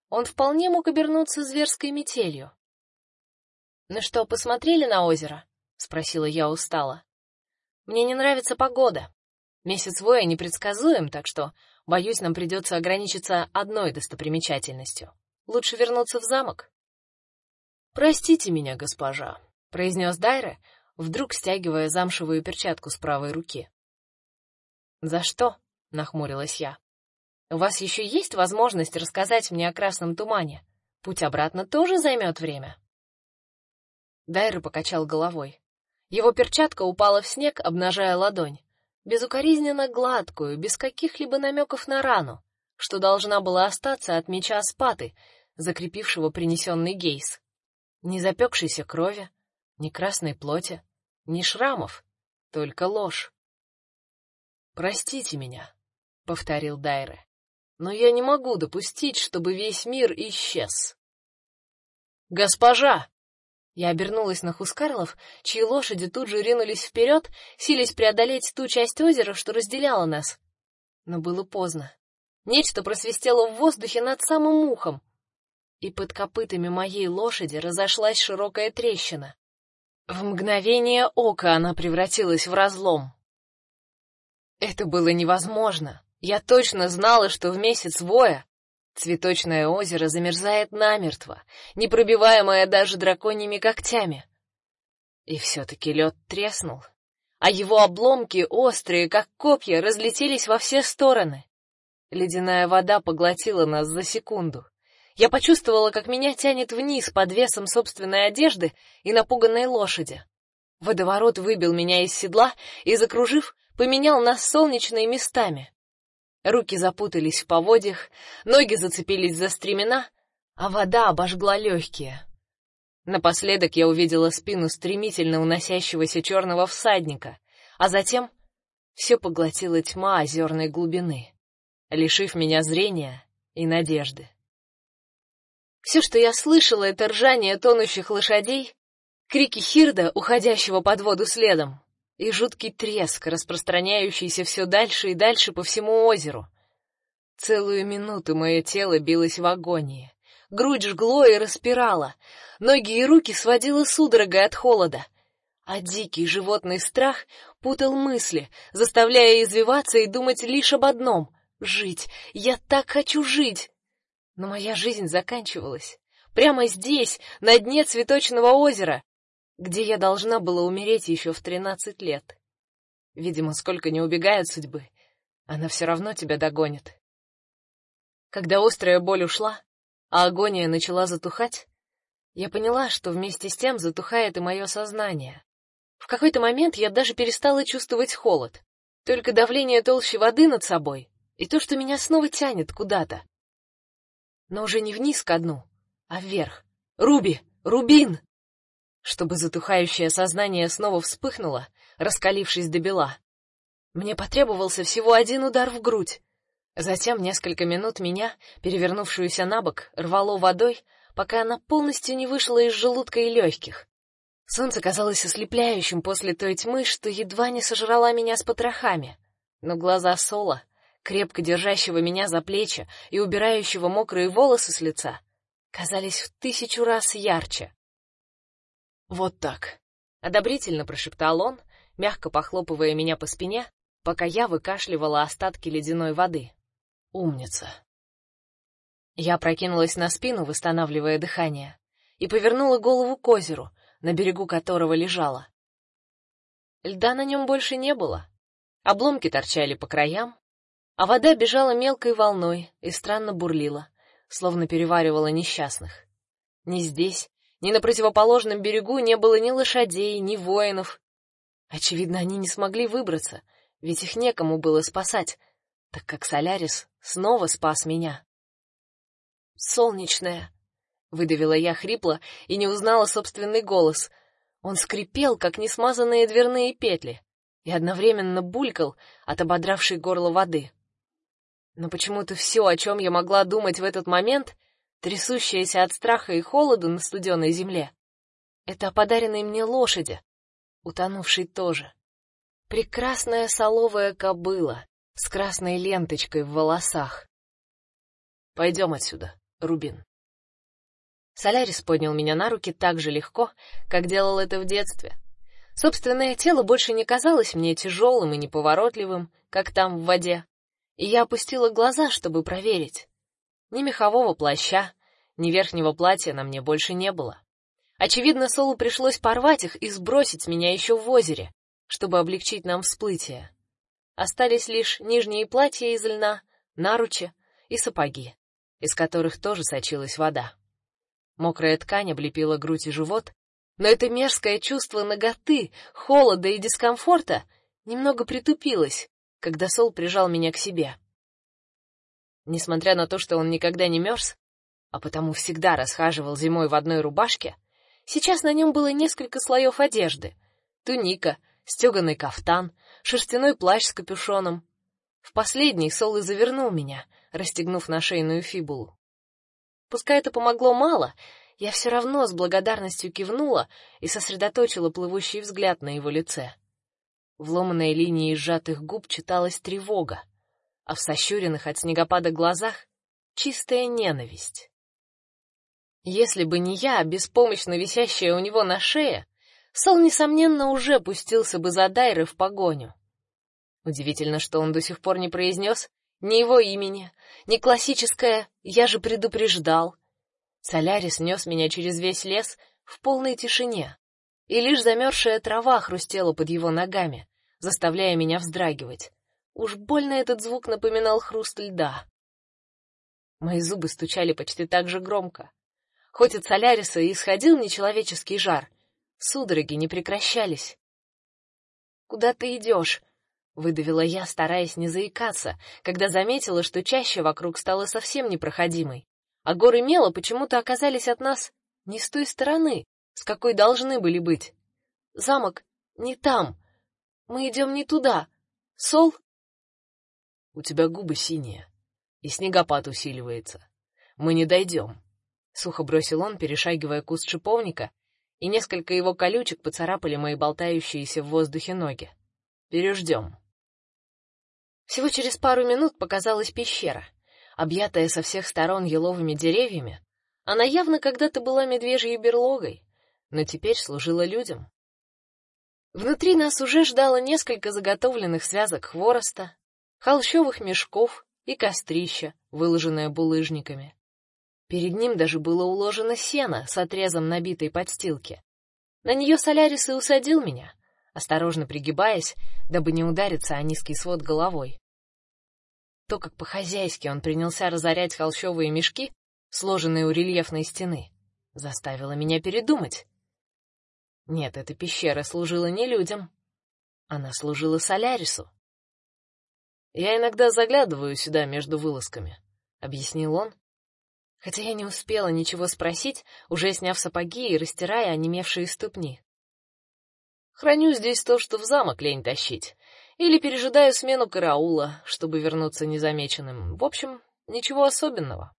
он вполне мог обернуться зверской метелью. "Ну что, посмотрели на озеро?" спросила я устало. "Мне не нравится погода. Месяц воя непредсказуем, так что, боюсь, нам придется ограничиться одной достопримечательностью. Лучше вернуться в замок". "Простите меня, госпожа", произнес Дайре, вдруг стягивая замшевую перчатку с правой руки. "За что?" нахмурилась я. У вас еще есть возможность рассказать мне о красном тумане. Путь обратно тоже займет время. Дайра покачал головой. Его перчатка упала в снег, обнажая ладонь, безукоризненно гладкую, без каких-либо намеков на рану, что должна была остаться от меча Спаты, закрепившего принесенный гейс. Ни запекшейся крови, ни красной плоти, ни шрамов, только ложь. Простите меня, повторил Дайре. Но я не могу допустить, чтобы весь мир исчез. Госпожа, я обернулась на Хускарлов, чьи лошади тут же ринулись вперед, силясь преодолеть ту часть озера, что разделяла нас. Но было поздно. Нечто просвистело в воздухе над самым ухом, и под копытами моей лошади разошлась широкая трещина. В мгновение ока она превратилась в разлом. Это было невозможно. Я точно знала, что в месяц воя цветочное озеро замерзает намертво, непробиваемое даже драконьими когтями. И все таки лед треснул, а его обломки, острые как копья, разлетелись во все стороны. Ледяная вода поглотила нас за секунду. Я почувствовала, как меня тянет вниз под весом собственной одежды и напуганной лошади. Водоворот выбил меня из седла и, закружив, поменял нас солнечные местами. Руки запутались в поводьях, ноги зацепились за стремена, а вода обожгла легкие. Напоследок я увидела спину стремительно уносящегося черного всадника, а затем все поглотила тьма озерной глубины, лишив меня зрения и надежды. Все, что я слышала, это ржание тонущих лошадей, крики Хирда, уходящего под воду следом, и жуткий треск, распространяющийся все дальше и дальше по всему озеру. Целую минуту мое тело билось в агонии. Грудь жгло и распирало, ноги и руки сводило судорогой от холода, а дикий животный страх путал мысли, заставляя извиваться и думать лишь об одном — жить. Я так хочу жить. Но моя жизнь заканчивалась. Прямо здесь, на дне цветочного озера, где я должна была умереть еще в тринадцать лет. Видимо, сколько не убегают судьбы, она все равно тебя догонит. Когда острая боль ушла, а агония начала затухать, я поняла, что вместе с тем затухает и мое сознание. В какой-то момент я даже перестала чувствовать холод, только давление толщи воды над собой и то, что меня снова тянет куда-то. Но уже не вниз ко дну, а вверх. Руби, Рубин! чтобы затухающее сознание снова вспыхнуло, раскалившись до бела. Мне потребовался всего один удар в грудь. Затем несколько минут меня, перевернувшуюся на бок, рвало водой, пока она полностью не вышла из желудка и легких. Солнце казалось ослепляющим после той тьмы, что едва не сожрала меня с потрохами. Но глаза Сола, крепко держащего меня за плечи и убирающего мокрые волосы с лица, казались в тысячу раз ярче. Вот так, одобрительно прошептал он, мягко похлопывая меня по спине, пока я выкашливала остатки ледяной воды. Умница. Я прокинулась на спину, восстанавливая дыхание, и повернула голову к озеру, на берегу которого лежала. Льда на нем больше не было. Обломки торчали по краям, а вода бежала мелкой волной и странно бурлила, словно переваривала несчастных. Ни здесь, ни на противоположном берегу не было ни лошадей, ни воинов. Очевидно, они не смогли выбраться, ведь их некому было спасать, так как Солярис снова спас меня. Солнечная, выдавила я хрипло и не узнала собственный голос. Он скрипел, как несмазанные дверные петли, и одновременно булькал от ободравшей горло воды. Но почему-то все, о чем я могла думать в этот момент, трясущаяся от страха и холода на студеной земле, это о подаренной мне лошади, утонувшей тоже. Прекрасная соловая кобыла с красной ленточкой в волосах. Пойдем отсюда, Рубин. Солярис поднял меня на руки так же легко, как делал это в детстве. Собственное тело больше не казалось мне тяжелым и неповоротливым, как там в воде, и я опустила глаза, чтобы проверить. Ни мехового плаща, ни верхнего платья на мне больше не было. Очевидно, Солу пришлось порвать их и сбросить меня еще в озере, чтобы облегчить нам всплытие. Остались лишь нижние платья из льна, наручи и сапоги, из которых тоже сочилась вода. Мокрая ткань облепила грудь и живот, но это мерзкое чувство наготы, холода и дискомфорта немного притупилось, когда Сол прижал меня к себе. Несмотря на то, что он никогда не мерз, а потому всегда расхаживал зимой в одной рубашке, сейчас на нем было несколько слоев одежды: туника, стеганый кафтан, шерстяной плащ с капюшоном. В последний Сол и завернул меня, расстегнув на шейную фибулу. Пускай это помогло мало, я все равно с благодарностью кивнула и сосредоточила плывущий взгляд на его лице. В ломаной линии сжатых губ читалась тревога, а в сощуренных от снегопада глазах чистая ненависть. Если бы не я, беспомощно висящая у него на шее, Сол несомненно уже пустился бы за Дайры в погоню. Удивительно, что он до сих пор не произнес ни его имени, ни классическое «я же предупреждал». Солярис нес меня через весь лес в полной тишине, и лишь замерзшая трава хрустела под его ногами, заставляя меня вздрагивать. Уж больно этот звук напоминал хруст льда. Мои зубы стучали почти так же громко. Хоть от Соляриса и исходил нечеловеческий жар, судороги не прекращались. Куда ты идешь? выдавила я, стараясь не заикаться, когда заметила, что чаще вокруг стало совсем непроходимой, а горы мела почему-то оказались от нас не с той стороны, с какой должны были быть. Замок не там. Мы идем не туда. Сол? У тебя губы синие, и снегопад усиливается. Мы не дойдем. Сухо бросил он, перешагивая куст шиповника, и несколько его колючек поцарапали мои болтающиеся в воздухе ноги. Переждем. Всего через пару минут показалась пещера, объятая со всех сторон еловыми деревьями. Она явно когда-то была медвежьей берлогой, но теперь служила людям. Внутри нас уже ждало несколько заготовленных связок хвороста, холщовых мешков и кострища, выложенное булыжниками. Перед ним даже было уложено сено с отрезом набитой подстилки. На нее Солярис и усадил меня, осторожно пригибаясь, дабы не удариться о низкий свод головой. То, как по-хозяйски он принялся разорять холщовые мешки, сложенные у рельефной стены, заставило меня передумать. Нет, эта пещера служила не людям. Она служила Солярису. Я иногда заглядываю сюда между вылазками, объяснил он, хотя я не успела ничего спросить, уже сняв сапоги и растирая онемевшие ступни. Храню здесь то, что в замок лень тащить, или пережидаю смену караула, чтобы вернуться незамеченным. В общем, ничего особенного.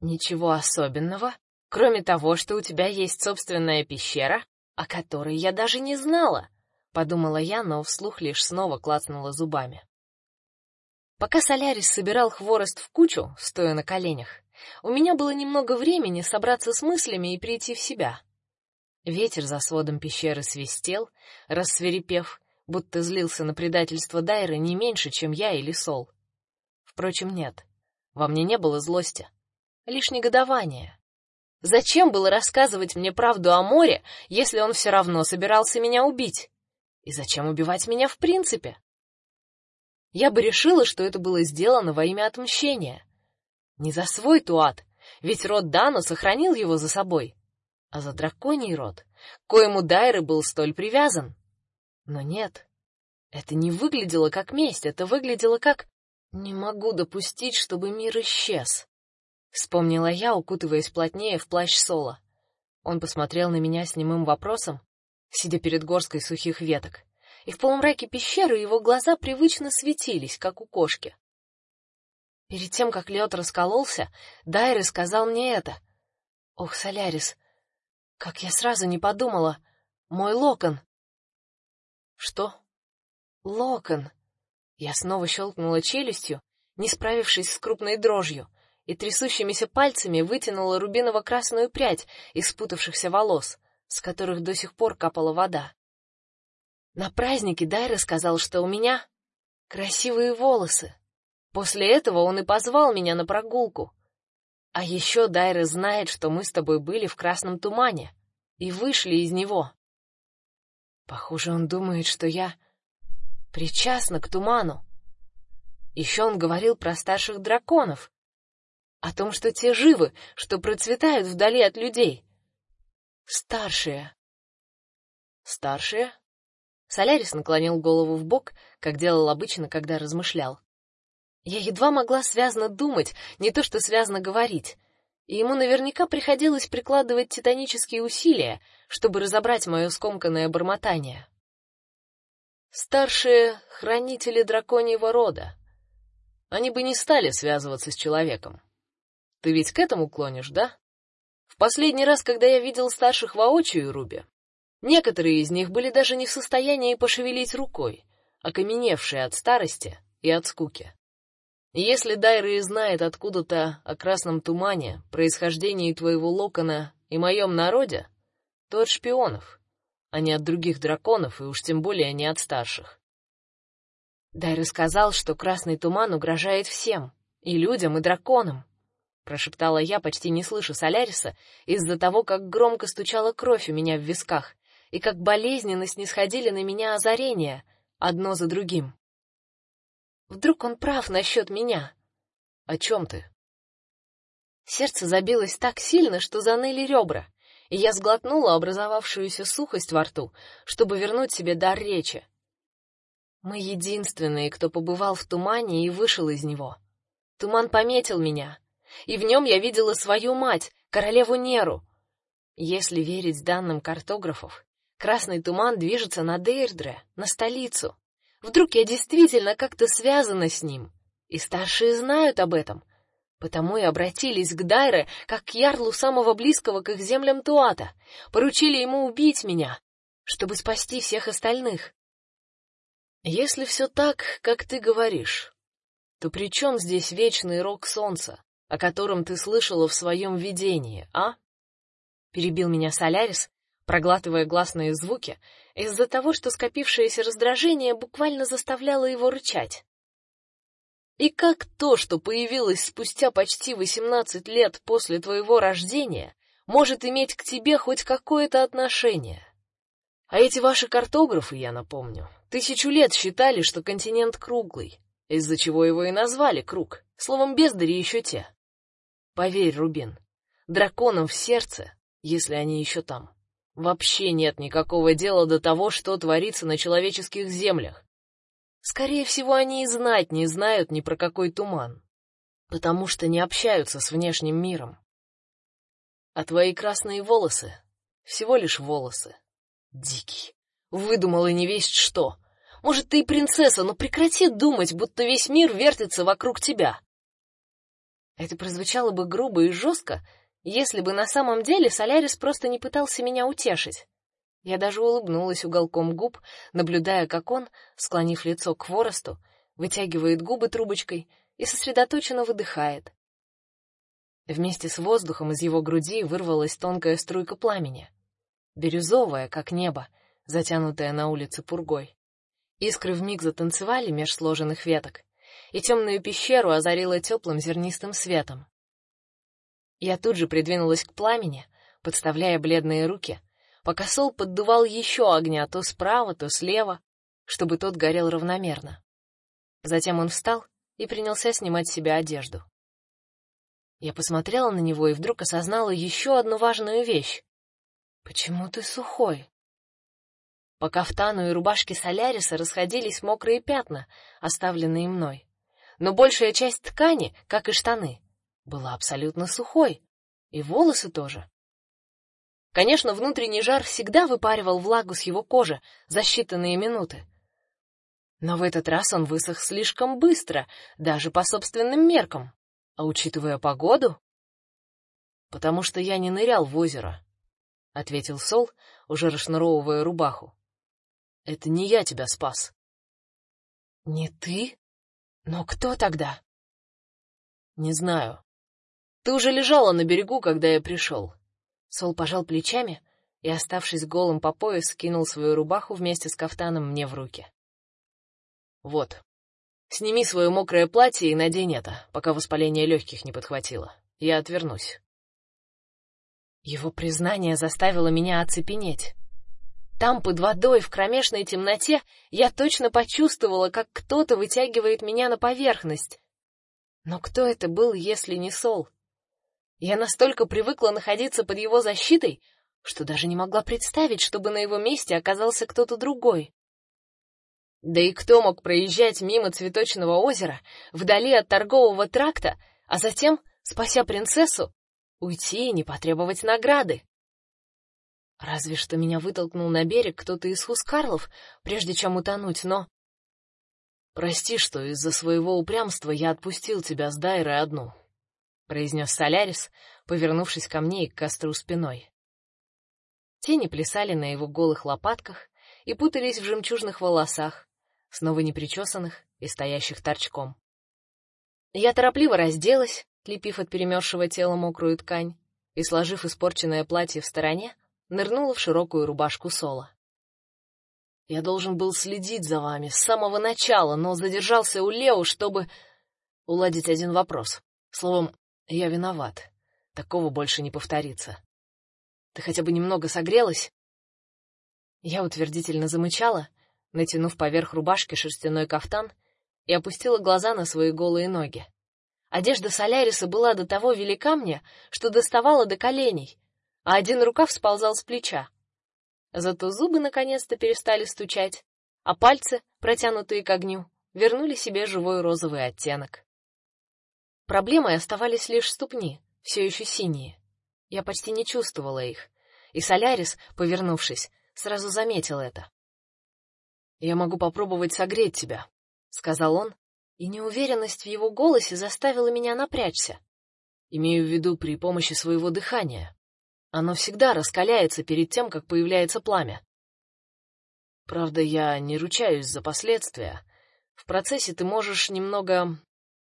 Ничего особенного? Кроме того, что у тебя есть собственная пещера, о которой я даже не знала, подумала я, но вслух лишь снова клацнула зубами. Пока Солярис собирал хворост в кучу, стоя на коленях, у меня было немного времени собраться с мыслями и прийти в себя. Ветер за сводом пещеры свистел, рассверепев, будто злился на предательство Дайры не меньше, чем я или Сол. Впрочем, нет. Во мне не было злости, лишь негодование. Зачем было рассказывать мне правду о море, если он все равно собирался меня убить? И зачем убивать меня в принципе? Я бы решила, что это было сделано во имя отмщения. Не за свой туат, ведь род Дану сохранил его за собой, а за драконий род, коему Дайры был столь привязан. Но нет, это не выглядело как месть, это выглядело как не могу допустить, чтобы мир исчез. Вспомнила я, укутываясь плотнее в плащ Сола. Он посмотрел на меня с немым вопросом, сидя перед горской сухих веток, и в полумраке пещеры его глаза привычно светились, как у кошки. Перед тем, как лед раскололся, Дайры сказал мне это. Ох, Солярис, как я сразу не подумала. Мой локон. Что? Локон. Я снова щелкнула челюстью, не справившись с крупной дрожью и трясущимися пальцами вытянула рубиново-красную прядь из спутавшихся волос, с которых до сих пор капала вода. На празднике Дайра сказал, что у меня красивые волосы. После этого он и позвал меня на прогулку. А еще Дайра знает, что мы с тобой были в красном тумане и вышли из него. Похоже, он думает, что я причастна к туману. Еще он говорил про старших драконов, о том, что те живы, что процветают вдали от людей. Старшие. Старшие? Солярис наклонил голову в бок, как делал обычно, когда размышлял. Я едва могла связно думать, не то что связно говорить. И ему наверняка приходилось прикладывать титанические усилия, чтобы разобрать мое скомканное бормотание. Старшие хранители драконьего рода. Они бы не стали связываться с человеком. Ты ведь к этому клонишь, да? В последний раз, когда я видел старших воочию, Руби, некоторые из них были даже не в состоянии пошевелить рукой, окаменевшие от старости и от скуки. Если Дайра и знает откуда-то о красном тумане, происхождении твоего локона и моем народе, то от шпионов, а не от других драконов и уж тем более не от старших. Дайра сказал, что красный туман угрожает всем, и людям, и драконам прошептала я, почти не слыша Соляриса, из-за того, как громко стучала кровь у меня в висках и как болезненно снисходили на меня озарения, одно за другим. Вдруг он прав насчет меня? О чем ты? Сердце забилось так сильно, что заныли ребра, и я сглотнула образовавшуюся сухость во рту, чтобы вернуть себе дар речи. Мы единственные, кто побывал в тумане и вышел из него. Туман пометил меня, и в нем я видела свою мать, королеву Неру. Если верить данным картографов, красный туман движется на Дейрдре, на столицу. Вдруг я действительно как-то связана с ним, и старшие знают об этом, потому и обратились к Дайре как к ярлу самого близкого к их землям Туата, поручили ему убить меня, чтобы спасти всех остальных. Если все так, как ты говоришь, то при чем здесь вечный рок солнца? О котором ты слышала в своем видении, а? Перебил меня Солярис, проглатывая гласные звуки, из-за того, что скопившееся раздражение буквально заставляло его рычать. И как то, что появилось спустя почти восемнадцать лет после твоего рождения, может иметь к тебе хоть какое-то отношение? А эти ваши картографы, я напомню, тысячу лет считали, что континент круглый, из-за чего его и назвали круг. Словом, бездари еще те. Поверь, Рубин, драконам в сердце, если они еще там, вообще нет никакого дела до того, что творится на человеческих землях. Скорее всего, они и знать не знают ни про какой туман, потому что не общаются с внешним миром. А твои красные волосы всего лишь волосы. Дикий. Выдумала не весть что. Может, ты и принцесса, но прекрати думать, будто весь мир вертится вокруг тебя. Это прозвучало бы грубо и жестко, если бы на самом деле Солярис просто не пытался меня утешить. Я даже улыбнулась уголком губ, наблюдая, как он, склонив лицо к хворосту, вытягивает губы трубочкой и сосредоточенно выдыхает. Вместе с воздухом из его груди вырвалась тонкая струйка пламени, бирюзовая, как небо, затянутая на улице пургой. Искры вмиг затанцевали меж сложенных веток, и темную пещеру озарило теплым зернистым светом. Я тут же придвинулась к пламени, подставляя бледные руки, пока Сол поддувал еще огня то справа, то слева, чтобы тот горел равномерно. Затем он встал и принялся снимать с себя одежду. Я посмотрела на него и вдруг осознала еще одну важную вещь. Почему ты сухой? По кафтану и рубашке Соляриса расходились мокрые пятна, оставленные мной. Но большая часть ткани, как и штаны, была абсолютно сухой, и волосы тоже. Конечно, внутренний жар всегда выпаривал влагу с его кожи за считанные минуты. Но в этот раз он высох слишком быстро, даже по собственным меркам. А учитывая погоду, потому что я не нырял в озеро, ответил Сол, уже расшнуровывая рубаху. Это не я тебя спас. Не ты? Но кто тогда? Не знаю. Ты уже лежала на берегу, когда я пришел. Сол пожал плечами и, оставшись голым по пояс, скинул свою рубаху вместе с кафтаном мне в руки. Вот. Сними свое мокрое платье и надень это, пока воспаление легких не подхватило. Я отвернусь. Его признание заставило меня оцепенеть. Там под водой в кромешной темноте я точно почувствовала, как кто-то вытягивает меня на поверхность. Но кто это был, если не Сол? Я настолько привыкла находиться под его защитой, что даже не могла представить, чтобы на его месте оказался кто-то другой. Да и кто мог проезжать мимо цветочного озера, вдали от торгового тракта, а затем, спася принцессу, уйти и не потребовать награды? Разве что меня вытолкнул на берег кто-то из Хускарлов, прежде чем утонуть, но Прости, что из-за своего упрямства я отпустил тебя с Дайрой одну, произнес Солярис, повернувшись ко мне и к костру спиной. Тени плясали на его голых лопатках и путались в жемчужных волосах, снова непричесанных и стоящих торчком. Я торопливо разделась, лепив от перемерзшего тела мокрую ткань, и, сложив испорченное платье в стороне, нырнула в широкую рубашку Сола. Я должен был следить за вами с самого начала, но задержался у Лео, чтобы уладить один вопрос. Словом, я виноват. Такого больше не повторится. Ты хотя бы немного согрелась? Я утвердительно замычала, натянув поверх рубашки шерстяной кафтан и опустила глаза на свои голые ноги. Одежда Соляриса была до того велика мне, что доставала до коленей, а один рукав сползал с плеча. Зато зубы наконец-то перестали стучать, а пальцы, протянутые к огню, вернули себе живой розовый оттенок. Проблемой оставались лишь ступни, все еще синие. Я почти не чувствовала их, и Солярис, повернувшись, сразу заметил это. Я могу попробовать согреть тебя, сказал он, и неуверенность в его голосе заставила меня напрячься. Имею в виду при помощи своего дыхания. Оно всегда раскаляется перед тем, как появляется пламя. Правда, я не ручаюсь за последствия. В процессе ты можешь немного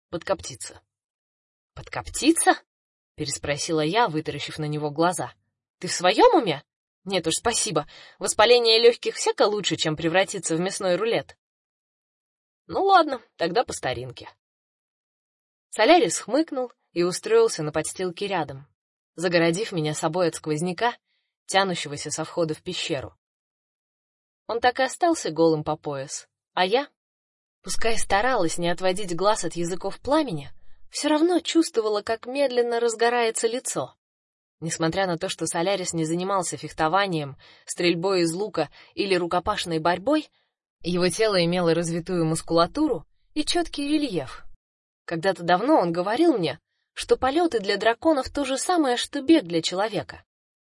подкоптиться. Подкоптиться? переспросила я, вытаращив на него глаза. Ты в своем уме? Нет уж, спасибо. Воспаление легких всяко лучше, чем превратиться в мясной рулет. Ну ладно, тогда по старинке. Солярис хмыкнул и устроился на подстилке рядом, загородив меня собой от сквозняка, тянущегося со входа в пещеру. Он так и остался голым по пояс, а я, пускай старалась не отводить глаз от языков пламени, все равно чувствовала, как медленно разгорается лицо. Несмотря на то, что Солярис не занимался фехтованием, стрельбой из лука или рукопашной борьбой, его тело имело развитую мускулатуру и четкий рельеф. Когда-то давно он говорил мне, что полеты для драконов то же самое, что бег для человека.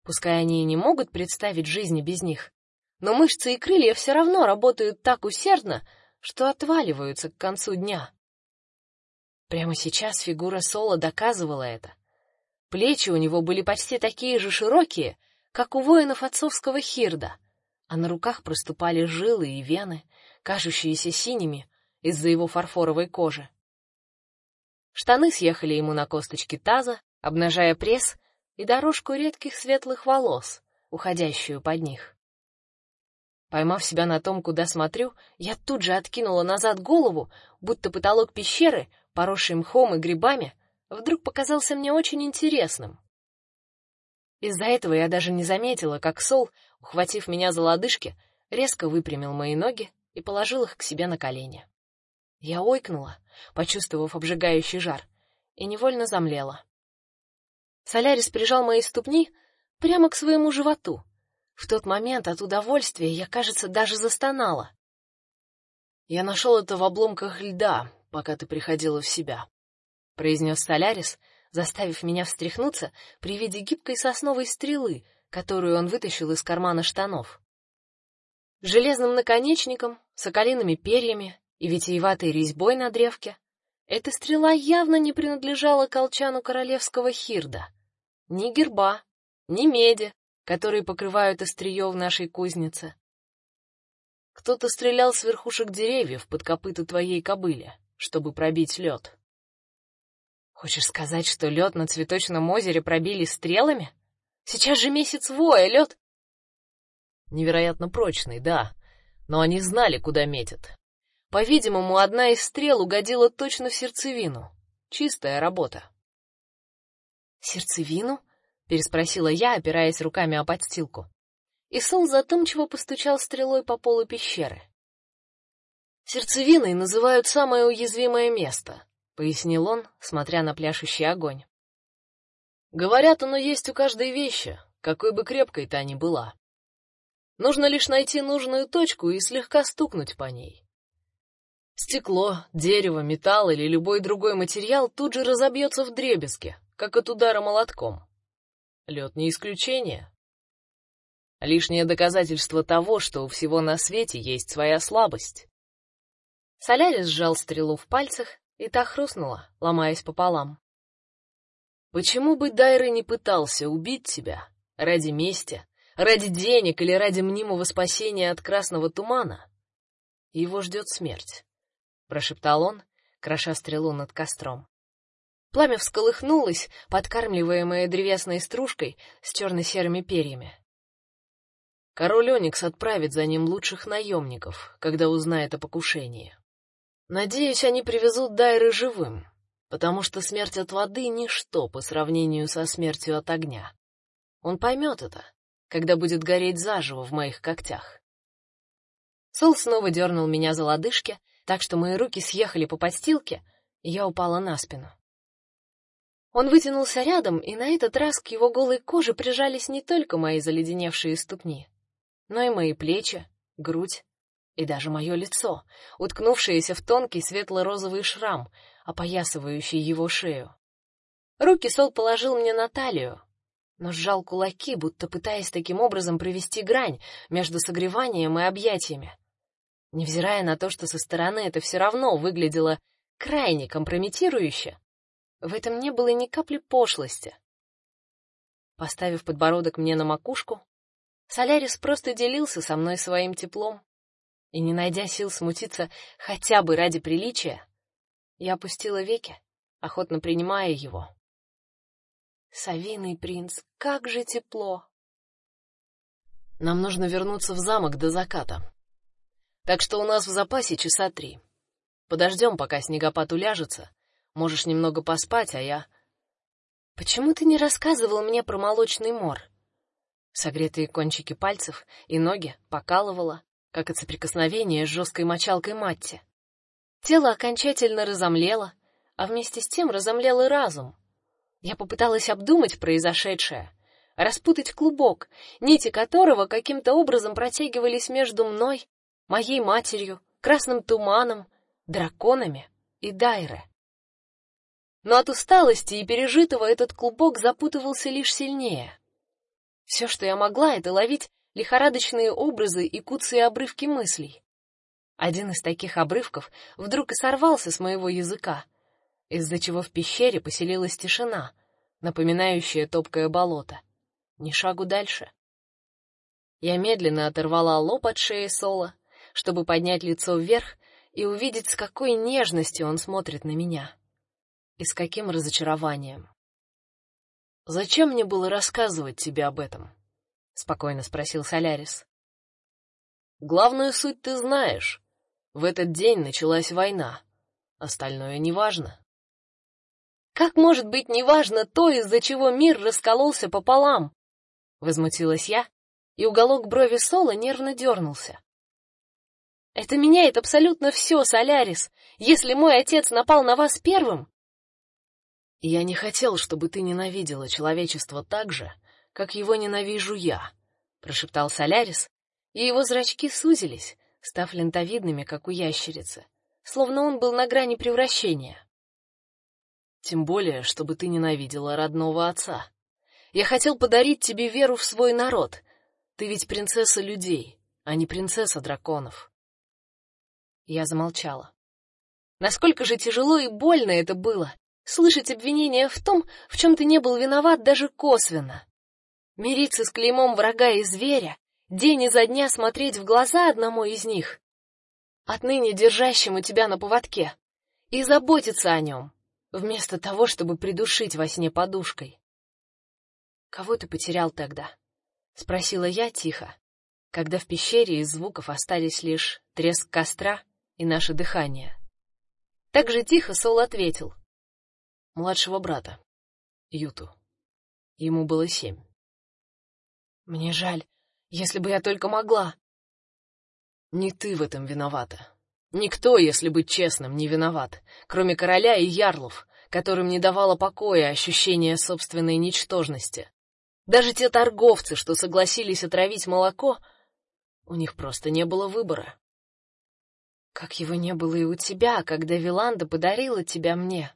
Пускай они и не могут представить жизни без них, но мышцы и крылья все равно работают так усердно, что отваливаются к концу дня. Прямо сейчас фигура Сола доказывала это. Плечи у него были почти такие же широкие, как у воинов отцовского хирда, а на руках проступали жилы и вены, кажущиеся синими из-за его фарфоровой кожи. Штаны съехали ему на косточки таза, обнажая пресс и дорожку редких светлых волос, уходящую под них. Поймав себя на том, куда смотрю, я тут же откинула назад голову, будто потолок пещеры, поросший мхом и грибами, вдруг показался мне очень интересным. Из-за этого я даже не заметила, как Сол, ухватив меня за лодыжки, резко выпрямил мои ноги и положил их к себе на колени. Я ойкнула, почувствовав обжигающий жар, и невольно замлела. Солярис прижал мои ступни прямо к своему животу. В тот момент от удовольствия я, кажется, даже застонала. Я нашел это в обломках льда, пока ты приходила в себя, произнес Солярис, заставив меня встряхнуться при виде гибкой сосновой стрелы, которую он вытащил из кармана штанов. Железным наконечником, соколиными перьями и витиеватой резьбой на древке эта стрела явно не принадлежала колчану королевского хирда. Ни герба, ни меди, которые покрывают острие в нашей кузнице. Кто-то стрелял с верхушек деревьев под копыта твоей кобыли, чтобы пробить лед. Хочешь сказать, что лед на цветочном озере пробили стрелами? Сейчас же месяц воя, лед... Невероятно прочный, да, но они знали, куда метят. По-видимому, одна из стрел угодила точно в сердцевину. Чистая работа. Сердцевину? переспросила я, опираясь руками о подстилку. И Сол задумчиво постучал стрелой по полу пещеры. Сердцевиной называют самое уязвимое место, пояснил он, смотря на пляшущий огонь. Говорят, оно есть у каждой вещи, какой бы крепкой та ни была. Нужно лишь найти нужную точку и слегка стукнуть по ней. Стекло, дерево, металл или любой другой материал тут же разобьется вдребезги, как от удара молотком. Лед не исключение. Лишнее доказательство того, что у всего на свете есть своя слабость. Солярис сжал стрелу в пальцах, и та хрустнула, ломаясь пополам. Почему бы Дайры не пытался убить тебя ради мести, ради денег или ради мнимого спасения от красного тумана? Его ждет смерть, прошептал он, кроша стрелу над костром. Пламя всколыхнулось, подкармливаемое древесной стружкой с черно-серыми перьями. Король Оникс отправит за ним лучших наемников, когда узнает о покушении. Надеюсь, они привезут Дайры живым, потому что смерть от воды ничто по сравнению со смертью от огня. Он поймет это, когда будет гореть заживо в моих когтях. Сол снова дернул меня за лодыжки, так что мои руки съехали по подстилке, и я упала на спину. Он вытянулся рядом, и на этот раз к его голой коже прижались не только мои заледеневшие ступни, но и мои плечи, грудь и даже мое лицо, уткнувшееся в тонкий светло-розовый шрам, опоясывающий его шею. Руки Сол положил мне на талию, но сжал кулаки, будто пытаясь таким образом провести грань между согреванием и объятиями. Невзирая на то, что со стороны это все равно выглядело крайне компрометирующе, в этом не было ни капли пошлости. Поставив подбородок мне на макушку, Солярис просто делился со мной своим теплом. И не найдя сил смутиться хотя бы ради приличия, я опустила веки, охотно принимая его. Савиный принц, как же тепло. Нам нужно вернуться в замок до заката. Так что у нас в запасе часа три. Подождем, пока снегопад уляжется, Можешь немного поспать, а я Почему ты не рассказывал мне про молочный мор? Согретые кончики пальцев и ноги покалывало, как от соприкосновения с жесткой мочалкой Матти. Тело окончательно разомлело, а вместе с тем разомлел и разум. Я попыталась обдумать произошедшее, распутать клубок, нити которого каким-то образом протягивались между мной, моей матерью, красным туманом, драконами и Дайре. Но от усталости и пережитого этот клубок запутывался лишь сильнее. Все, что я могла, это ловить лихорадочные образы и куцые обрывки мыслей. Один из таких обрывков вдруг и сорвался с моего языка, из-за чего в пещере поселилась тишина, напоминающая топкое болото. Ни шагу дальше. Я медленно оторвала лоб от шеи Сола, чтобы поднять лицо вверх и увидеть, с какой нежностью он смотрит на меня. И с каким разочарованием. Зачем мне было рассказывать тебе об этом? спокойно спросил Солярис. Главную суть ты знаешь. В этот день началась война. Остальное неважно. Как может быть неважно то, из-за чего мир раскололся пополам? Возмутилась я, и уголок брови Сола нервно дернулся. Это меняет абсолютно все, Солярис. Если мой отец напал на вас первым, я не хотел, чтобы ты ненавидела человечество так же, как его ненавижу я, прошептал Солярис, и его зрачки сузились, став лентовидными, как у ящерицы, словно он был на грани превращения. Тем более, чтобы ты ненавидела родного отца. Я хотел подарить тебе веру в свой народ. Ты ведь принцесса людей, а не принцесса драконов. Я замолчала. Насколько же тяжело и больно это было слышать обвинения в том, в чем ты не был виноват даже косвенно. Мириться с клеймом врага и зверя, день изо дня смотреть в глаза одному из них, отныне держащему тебя на поводке, и заботиться о нем, вместо того, чтобы придушить во сне подушкой. Кого ты потерял тогда? спросила я тихо, когда в пещере из звуков остались лишь треск костра и наше дыхание. Так же тихо Сол ответил: младшего брата, Юту. Ему было семь. Мне жаль, если бы я только могла. Не ты в этом виновата. Никто, если быть честным, не виноват, кроме короля и ярлов, которым не давало покоя ощущение собственной ничтожности. Даже те торговцы, что согласились отравить молоко, у них просто не было выбора. Как его не было и у тебя, когда Виланда подарила тебя мне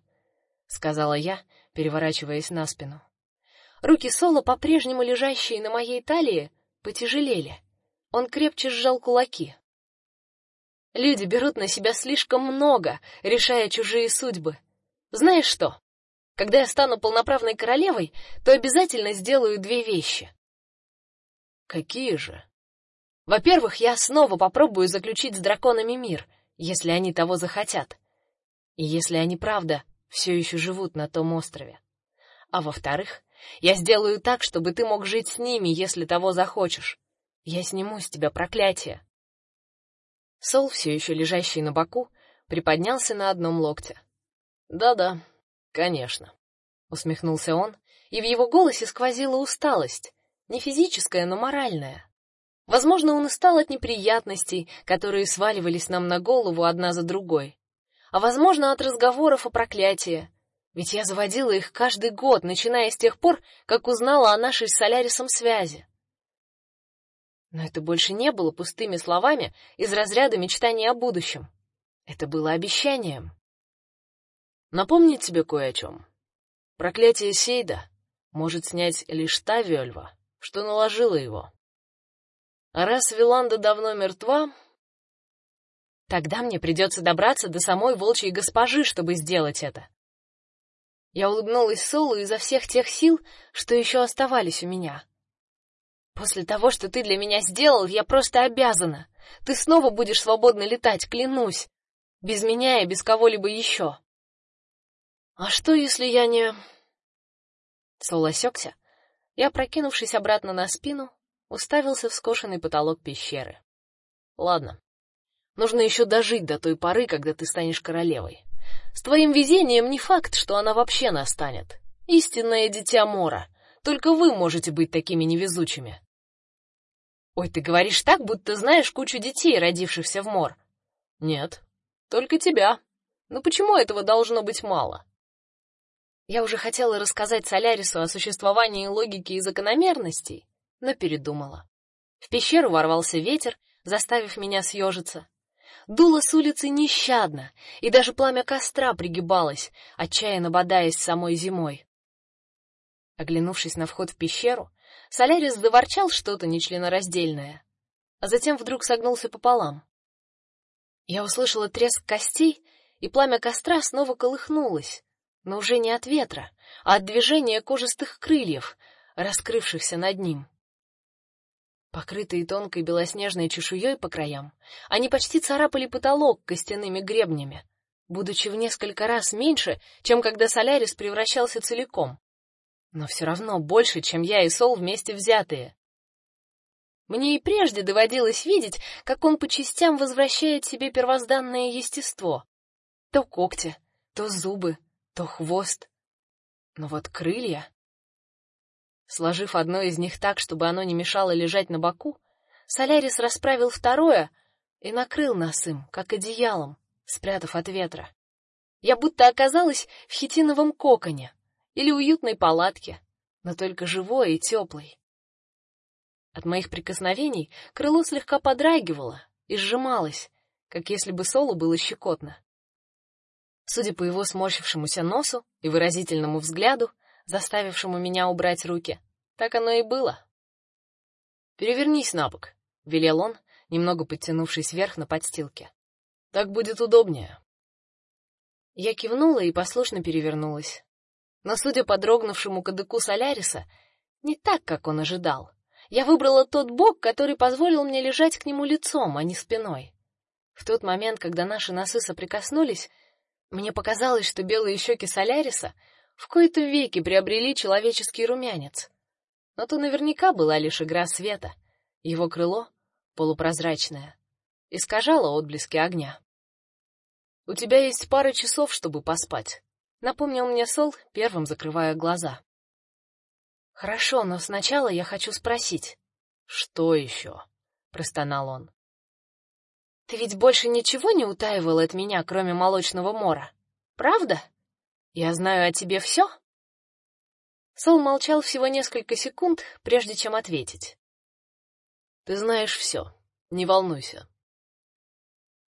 сказала я, переворачиваясь на спину. Руки Соло, по-прежнему лежащие на моей талии, потяжелели. Он крепче сжал кулаки. Люди берут на себя слишком много, решая чужие судьбы. Знаешь что? Когда я стану полноправной королевой, то обязательно сделаю две вещи. Какие же? Во-первых, я снова попробую заключить с драконами мир, если они того захотят. И если они правда все еще живут на том острове. А во-вторых, я сделаю так, чтобы ты мог жить с ними, если того захочешь. Я сниму с тебя проклятие. Сол, все еще лежащий на боку, приподнялся на одном локте. Да-да, конечно, усмехнулся он, и в его голосе сквозила усталость, не физическая, но моральная. Возможно, он устал от неприятностей, которые сваливались нам на голову одна за другой а возможно, от разговоров о проклятии. Ведь я заводила их каждый год, начиная с тех пор, как узнала о нашей с Солярисом связи. Но это больше не было пустыми словами из разряда мечтаний о будущем. Это было обещанием. Напомнить тебе кое о чем. Проклятие Сейда может снять лишь та Вельва, что наложила его. Раз Виланда давно мертва, Тогда мне придется добраться до самой волчьей госпожи, чтобы сделать это. Я улыбнулась Солу изо всех тех сил, что еще оставались у меня. После того, что ты для меня сделал, я просто обязана. Ты снова будешь свободно летать, клянусь. Без меня и без кого-либо еще. А что, если я не Сол. Я, прокинувшись обратно на спину, уставился в скошенный потолок пещеры. Ладно. Нужно еще дожить до той поры, когда ты станешь королевой. С твоим везением не факт, что она вообще настанет. Истинное дитя Мора. Только вы можете быть такими невезучими. Ой, ты говоришь так, будто знаешь кучу детей, родившихся в Мор. Нет, только тебя. Но почему этого должно быть мало? Я уже хотела рассказать Солярису о существовании логики и закономерностей, но передумала. В пещеру ворвался ветер, заставив меня съежиться. Дуло с улицы нещадно, и даже пламя костра пригибалось, отчаянно бодаясь самой зимой. Оглянувшись на вход в пещеру, Солярис заворчал что-то нечленораздельное, а затем вдруг согнулся пополам. Я услышала треск костей, и пламя костра снова колыхнулось, но уже не от ветра, а от движения кожистых крыльев, раскрывшихся над ним. Покрытые тонкой белоснежной чешуей по краям, они почти царапали потолок костяными гребнями, будучи в несколько раз меньше, чем когда Солярис превращался целиком. Но все равно больше, чем я и Сол вместе взятые. Мне и прежде доводилось видеть, как он по частям возвращает себе первозданное естество. То когти, то зубы, то хвост, Но вот крылья... Сложив одно из них так, чтобы оно не мешало лежать на боку, Солярис расправил второе и накрыл нас им, как одеялом, спрятав от ветра. Я будто оказалась в хитиновом коконе или уютной палатке, но только живой и теплой. От моих прикосновений крыло слегка подрагивало и сжималось, как если бы Солу было щекотно. Судя по его сморщившемуся носу и выразительному взгляду, заставившему меня убрать руки, так оно и было. Перевернись на бок, велел он, немного подтянувшись вверх на подстилке. Так будет удобнее. Я кивнула и послушно перевернулась. Но судя по дрогнувшему кадыку Соляриса, не так, как он ожидал. Я выбрала тот бок, который позволил мне лежать к нему лицом, а не спиной. В тот момент, когда наши носы соприкоснулись, мне показалось, что белые щеки Соляриса в кои-то веки приобрели человеческий румянец. Но то наверняка была лишь игра света. Его крыло полупрозрачное искажало отблески огня. У тебя есть пара часов, чтобы поспать, напомнил мне Сол, первым закрывая глаза. Хорошо, но сначала я хочу спросить. Что еще? простонал он. Ты ведь больше ничего не утаивал от меня, кроме молочного мора, правда? Я знаю о тебе все?» Сол молчал всего несколько секунд, прежде чем ответить. Ты знаешь все. Не волнуйся.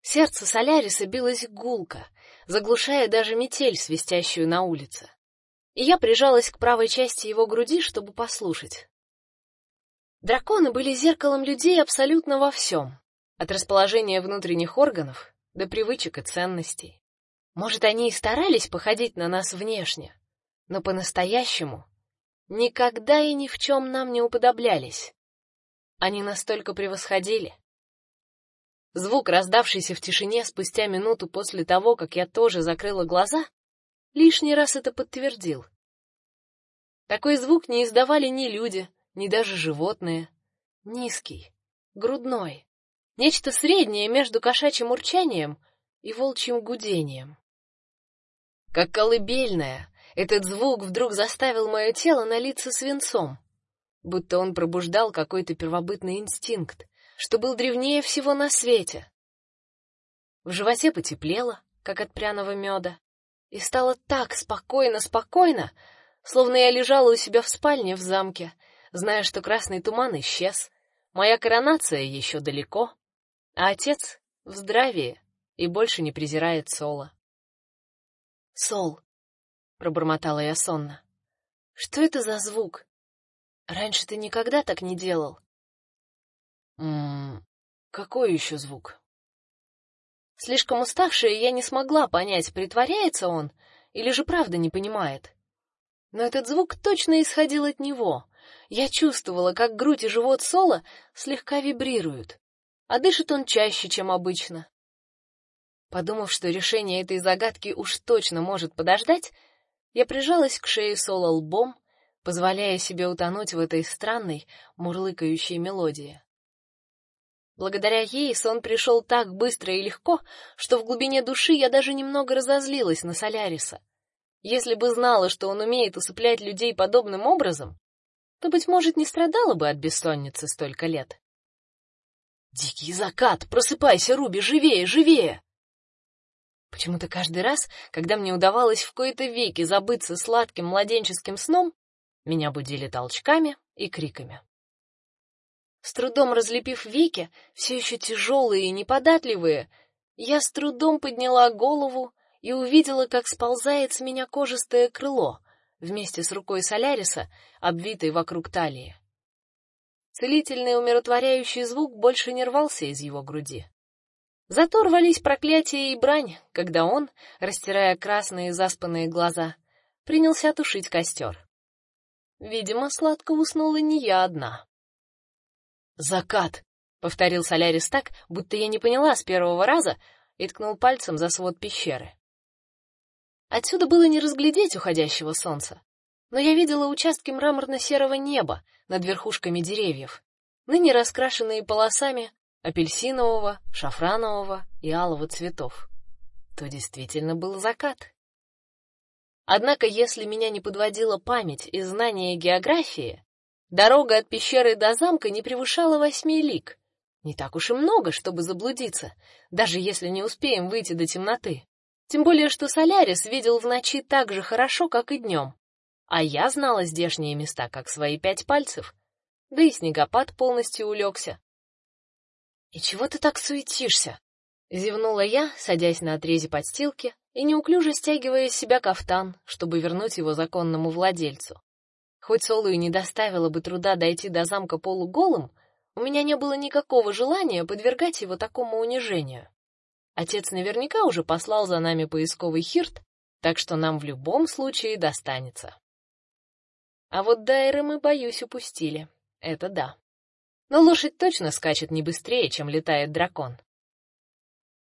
Сердце Соляриса билось гулко, заглушая даже метель, свистящую на улице и я прижалась к правой части его груди, чтобы послушать. Драконы были зеркалом людей абсолютно во всем, от расположения внутренних органов до привычек и ценностей. Может, они и старались походить на нас внешне, но по-настоящему никогда и ни в чем нам не уподоблялись. Они настолько превосходили. Звук, раздавшийся в тишине спустя минуту после того, как я тоже закрыла глаза, лишний раз это подтвердил. Такой звук не издавали ни люди, ни даже животные. Низкий, грудной, нечто среднее между кошачьим урчанием и волчьим гудением. Как колыбельная, этот звук вдруг заставил мое тело налиться свинцом, будто он пробуждал какой-то первобытный инстинкт, что был древнее всего на свете. В животе потеплело, как от пряного меда и стало так спокойно-спокойно, словно я лежала у себя в спальне в замке, зная, что красный туман исчез, моя коронация еще далеко, а отец в здравии и больше не презирает Сола. Сол, пробормотала я сонно. Что это за звук? Раньше ты никогда так не делал. М, какой еще звук? Слишком уставшая, я не смогла понять, притворяется он или же правда не понимает. Но этот звук точно исходил от него. Я чувствовала, как грудь и живот Сола слегка вибрируют, а дышит он чаще, чем обычно. Подумав, что решение этой загадки уж точно может подождать, я прижалась к шее Сола лбом, позволяя себе утонуть в этой странной мурлыкающей мелодии. Благодаря ей сон пришел так быстро и легко, что в глубине души я даже немного разозлилась на Соляриса. Если бы знала, что он умеет усыплять людей подобным образом, то быть может, не страдала бы от бессонницы столько лет. Дикий закат, просыпайся, Руби, живее, живее. Почему-то каждый раз, когда мне удавалось в кои-то веки забыться сладким младенческим сном, меня будили толчками и криками. С трудом разлепив веки, все еще тяжелые и неподатливые, я с трудом подняла голову и увидела, как сползает с меня кожистое крыло вместе с рукой Соляриса, обвитой вокруг талии. Целительный умиротворяющий звук больше не рвался из его груди. Зато рвались проклятия и брань, когда он, растирая красные заспанные глаза, принялся тушить костер. Видимо, сладко уснула не я одна. Закат, повторил Солярис так, будто я не поняла с первого раза, и ткнул пальцем за свод пещеры. Отсюда было не разглядеть уходящего солнца, но я видела участки мраморно-серого неба над верхушками деревьев, ныне раскрашенные полосами апельсинового, шафранового и алого цветов. То действительно был закат. Однако, если меня не подводила память и знание географии, дорога от пещеры до замка не превышала восьми лиг. Не так уж и много, чтобы заблудиться, даже если не успеем выйти до темноты. Тем более, что Солярис видел в ночи так же хорошо, как и днем. А я знала здешние места как свои пять пальцев. Да и снегопад полностью улегся. И чего ты так суетишься? зевнула я, садясь на отрезе подстилки и неуклюже стягивая с себя кафтан, чтобы вернуть его законному владельцу. Хоть Солу и не доставило бы труда дойти до замка полуголым, у меня не было никакого желания подвергать его такому унижению. Отец наверняка уже послал за нами поисковый хирт, так что нам в любом случае достанется. А вот Дайры мы, боюсь, упустили. Это да. Но лошадь точно скачет не быстрее, чем летает дракон.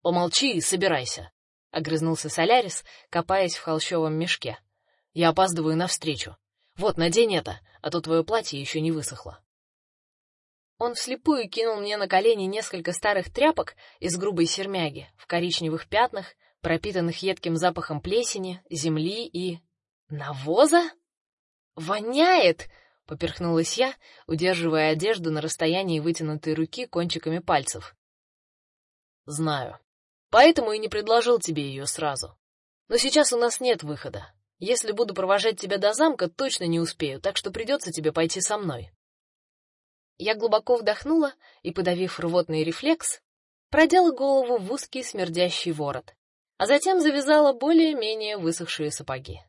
Помолчи и собирайся, огрызнулся Солярис, копаясь в холщовом мешке. Я опаздываю на встречу. Вот, надень это, а то твое платье еще не высохло. Он вслепую кинул мне на колени несколько старых тряпок из грубой сермяги в коричневых пятнах, пропитанных едким запахом плесени, земли и навоза. Воняет, поперхнулась я, удерживая одежду на расстоянии вытянутой руки кончиками пальцев. Знаю. Поэтому и не предложил тебе ее сразу. Но сейчас у нас нет выхода. Если буду провожать тебя до замка, точно не успею, так что придется тебе пойти со мной. Я глубоко вдохнула и, подавив рвотный рефлекс, продела голову в узкий смердящий ворот, а затем завязала более-менее высохшие сапоги.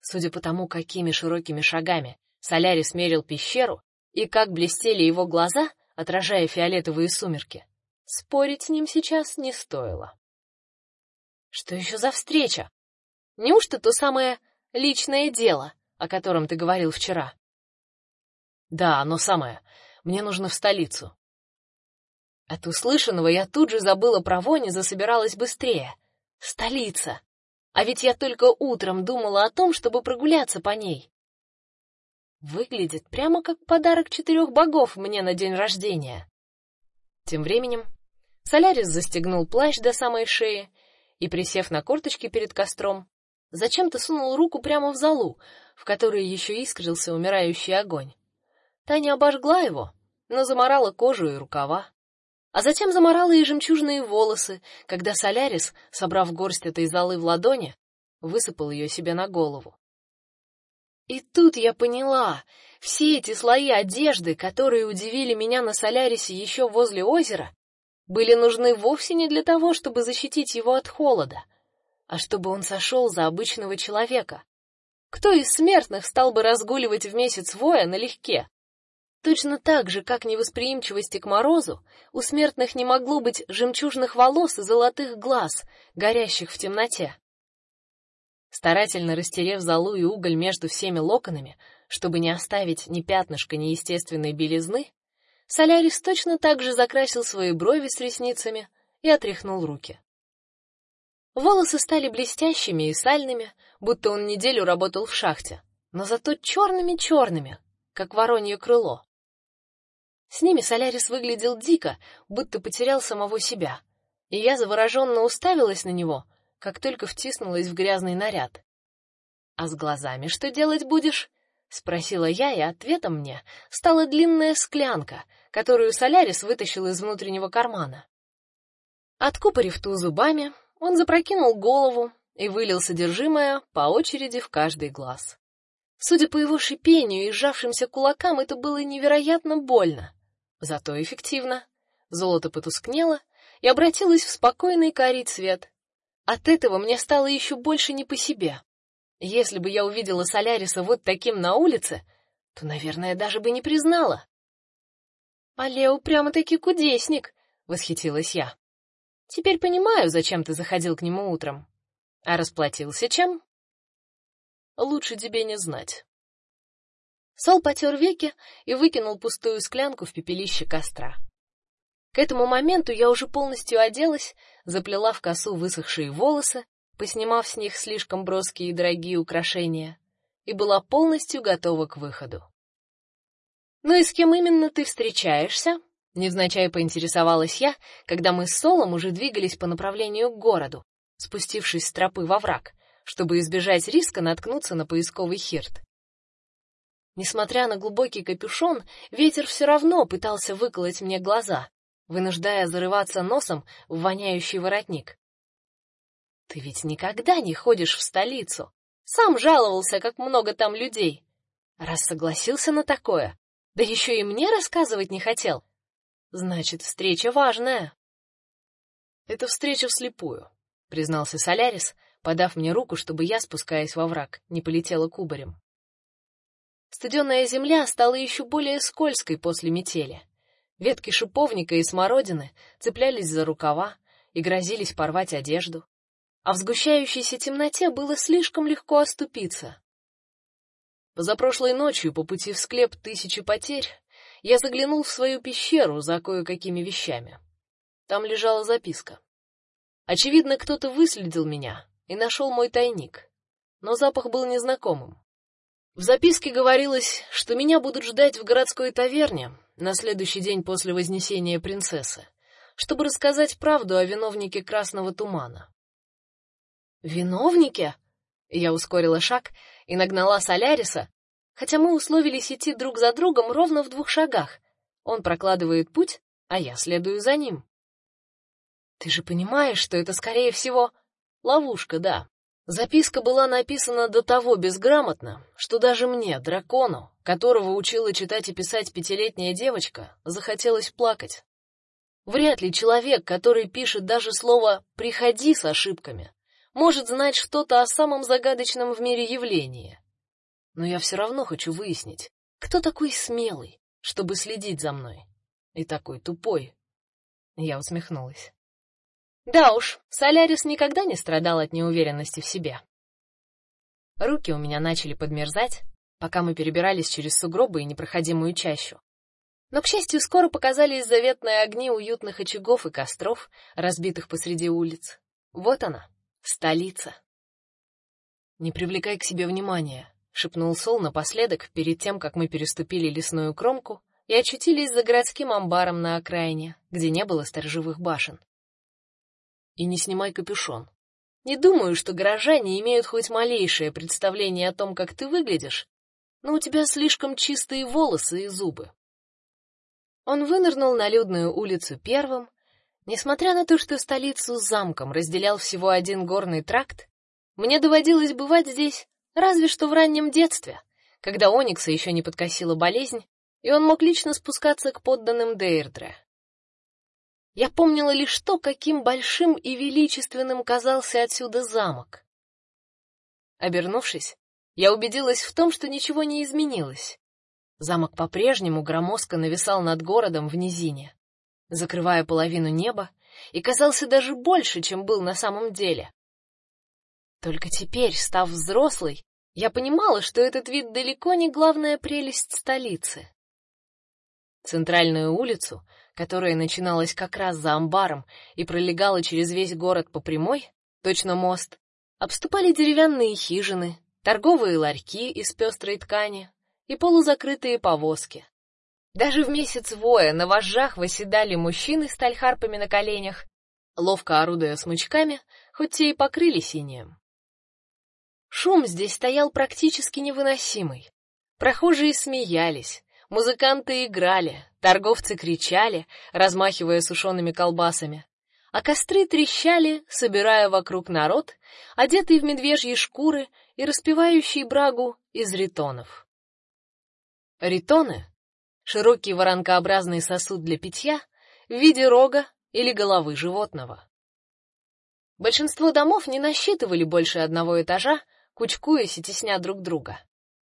Судя по тому, какими широкими шагами Солярис мерил пещеру и как блестели его глаза, отражая фиолетовые сумерки, спорить с ним сейчас не стоило. Что еще за встреча? Неужто то самое личное дело, о котором ты говорил вчера? Да, оно самое. Мне нужно в столицу. От услышанного я тут же забыла про вонь и засобиралась быстрее. Столица. А ведь я только утром думала о том, чтобы прогуляться по ней. Выглядит прямо как подарок четырех богов мне на день рождения. Тем временем Солярис застегнул плащ до самой шеи и, присев на корточки перед костром, зачем-то сунул руку прямо в залу, в которой еще искрился умирающий огонь. Таня обожгла его, но заморала кожу и рукава а затем заморала и жемчужные волосы, когда Солярис, собрав горсть этой золы в ладони, высыпал ее себе на голову. И тут я поняла, все эти слои одежды, которые удивили меня на Солярисе еще возле озера, были нужны вовсе не для того, чтобы защитить его от холода, а чтобы он сошел за обычного человека. Кто из смертных стал бы разгуливать в месяц воя налегке? Точно так же, как невосприимчивости к морозу, у смертных не могло быть жемчужных волос и золотых глаз, горящих в темноте. Старательно растерев золу и уголь между всеми локонами, чтобы не оставить ни пятнышка неестественной белизны, Солярис точно так же закрасил свои брови с ресницами и отряхнул руки. Волосы стали блестящими и сальными, будто он неделю работал в шахте, но зато черными-черными, как воронье крыло. С ними Солярис выглядел дико, будто потерял самого себя. И я завороженно уставилась на него, как только втиснулась в грязный наряд. А с глазами что делать будешь? спросила я, и ответом мне стала длинная склянка, которую Солярис вытащил из внутреннего кармана. Откупорив ту зубами, он запрокинул голову и вылил содержимое по очереди в каждый глаз. Судя по его шипению и сжавшимся кулакам, это было невероятно больно. Зато эффективно. Золото потускнело и обратилось в спокойный карий цвет. От этого мне стало еще больше не по себе. Если бы я увидела Соляриса вот таким на улице, то, наверное, даже бы не признала. А прямо-таки кудесник, восхитилась я. Теперь понимаю, зачем ты заходил к нему утром. А расплатился чем? Лучше тебе не знать. Сол потер веки и выкинул пустую склянку в пепелище костра. К этому моменту я уже полностью оделась, заплела в косу высохшие волосы, поснимав с них слишком броские и дорогие украшения, и была полностью готова к выходу. Ну и с кем именно ты встречаешься? невзначай поинтересовалась я, когда мы с Солом уже двигались по направлению к городу, спустившись с тропы во враг, чтобы избежать риска наткнуться на поисковый хирт. Несмотря на глубокий капюшон, ветер все равно пытался выколоть мне глаза, вынуждая зарываться носом в воняющий воротник. Ты ведь никогда не ходишь в столицу. Сам жаловался, как много там людей. Раз согласился на такое, да еще и мне рассказывать не хотел. Значит, встреча важная. Это встреча вслепую, признался Солярис, подав мне руку, чтобы я, спускаясь во враг, не полетела кубарем. Студеная земля стала еще более скользкой после метели. Ветки шиповника и смородины цеплялись за рукава и грозились порвать одежду, а в сгущающейся темноте было слишком легко оступиться. Позапрошлой ночью по пути в склеп тысячи потерь я заглянул в свою пещеру за кое-какими вещами. Там лежала записка. Очевидно, кто-то выследил меня и нашел мой тайник, но запах был незнакомым. В записке говорилось, что меня будут ждать в городской таверне на следующий день после вознесения принцессы, чтобы рассказать правду о виновнике красного тумана. Виновнике? Я ускорила шаг и нагнала Соляриса, хотя мы условились идти друг за другом ровно в двух шагах. Он прокладывает путь, а я следую за ним. Ты же понимаешь, что это скорее всего ловушка, да? Записка была написана до того безграмотно, что даже мне, дракону, которого учила читать и писать пятилетняя девочка, захотелось плакать. Вряд ли человек, который пишет даже слово «приходи» с ошибками, может знать что-то о самом загадочном в мире явлении. Но я все равно хочу выяснить, кто такой смелый, чтобы следить за мной, и такой тупой. Я усмехнулась. Да уж, Солярис никогда не страдал от неуверенности в себе. Руки у меня начали подмерзать, пока мы перебирались через сугробы и непроходимую чащу. Но, к счастью, скоро показались заветные огни уютных очагов и костров, разбитых посреди улиц. Вот она, столица. Не привлекай к себе внимания, шепнул Сол напоследок, перед тем, как мы переступили лесную кромку и очутились за городским амбаром на окраине, где не было сторожевых башен и не снимай капюшон. Не думаю, что горожане имеют хоть малейшее представление о том, как ты выглядишь, но у тебя слишком чистые волосы и зубы. Он вынырнул на людную улицу первым, несмотря на то, что столицу с замком разделял всего один горный тракт. Мне доводилось бывать здесь разве что в раннем детстве, когда Оникса еще не подкосила болезнь, и он мог лично спускаться к подданным Дейрдре. Я помнила лишь то, каким большим и величественным казался отсюда замок. Обернувшись, я убедилась в том, что ничего не изменилось. Замок по-прежнему громоздко нависал над городом в низине, закрывая половину неба, и казался даже больше, чем был на самом деле. Только теперь, став взрослой, я понимала, что этот вид далеко не главная прелесть столицы. Центральную улицу которая начиналась как раз за амбаром и пролегала через весь город по прямой, точно мост, обступали деревянные хижины, торговые ларьки из пестрой ткани и полузакрытые повозки. Даже в месяц воя на вожжах восседали мужчины с тальхарпами на коленях, ловко орудуя смычками, хоть те и покрыли синим. Шум здесь стоял практически невыносимый. Прохожие смеялись, Музыканты играли, торговцы кричали, размахивая сушеными колбасами, а костры трещали, собирая вокруг народ, одетый в медвежьи шкуры и распевающий брагу из ритонов. Ритоны — широкий воронкообразный сосуд для питья в виде рога или головы животного. Большинство домов не насчитывали больше одного этажа, кучкуясь и тесня друг друга.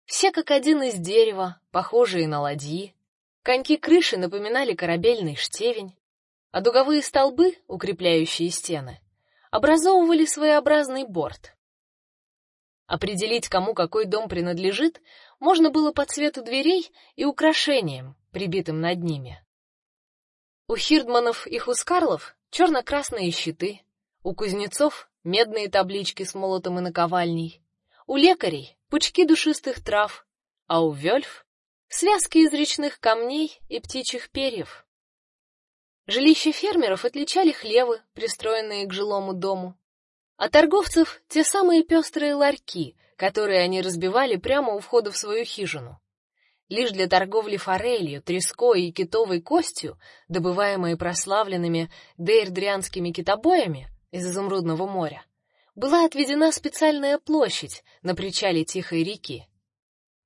Все как один из дерева, похожие на ладьи. Коньки крыши напоминали корабельный штевень, а дуговые столбы, укрепляющие стены, образовывали своеобразный борт. Определить, кому какой дом принадлежит, можно было по цвету дверей и украшениям, прибитым над ними. У хирдманов и хускарлов черно-красные щиты, у кузнецов медные таблички с молотом и наковальней, у лекарей пучки душистых трав, а у вельф связки из речных камней и птичьих перьев. Жилища фермеров отличали хлевы, пристроенные к жилому дому. а торговцев те самые пестрые ларьки, которые они разбивали прямо у входа в свою хижину. Лишь для торговли форелью, треской и китовой костью, добываемой прославленными дейрдрианскими китобоями из изумрудного моря, была отведена специальная площадь на причале Тихой реки.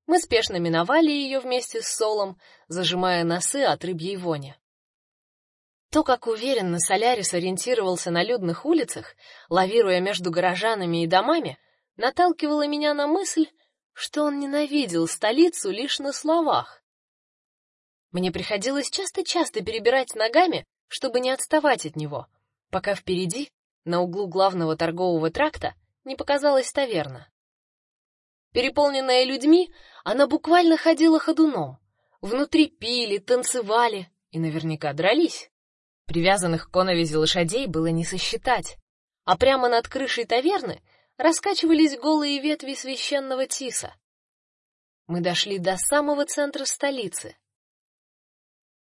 Мы спешно миновали ее вместе с Солом, зажимая носы от рыбьей вони. То, как уверенно Солярис ориентировался на людных улицах, лавируя между горожанами и домами, наталкивало меня на мысль, что он ненавидел столицу лишь на словах. Мне приходилось часто-часто перебирать ногами, чтобы не отставать от него, пока впереди на углу главного торгового тракта не показалась таверна. Переполненная людьми, она буквально ходила ходуном. Внутри пили, танцевали и наверняка дрались. Привязанных к коновизе лошадей было не сосчитать, а прямо над крышей таверны раскачивались голые ветви священного тиса. Мы дошли до самого центра столицы.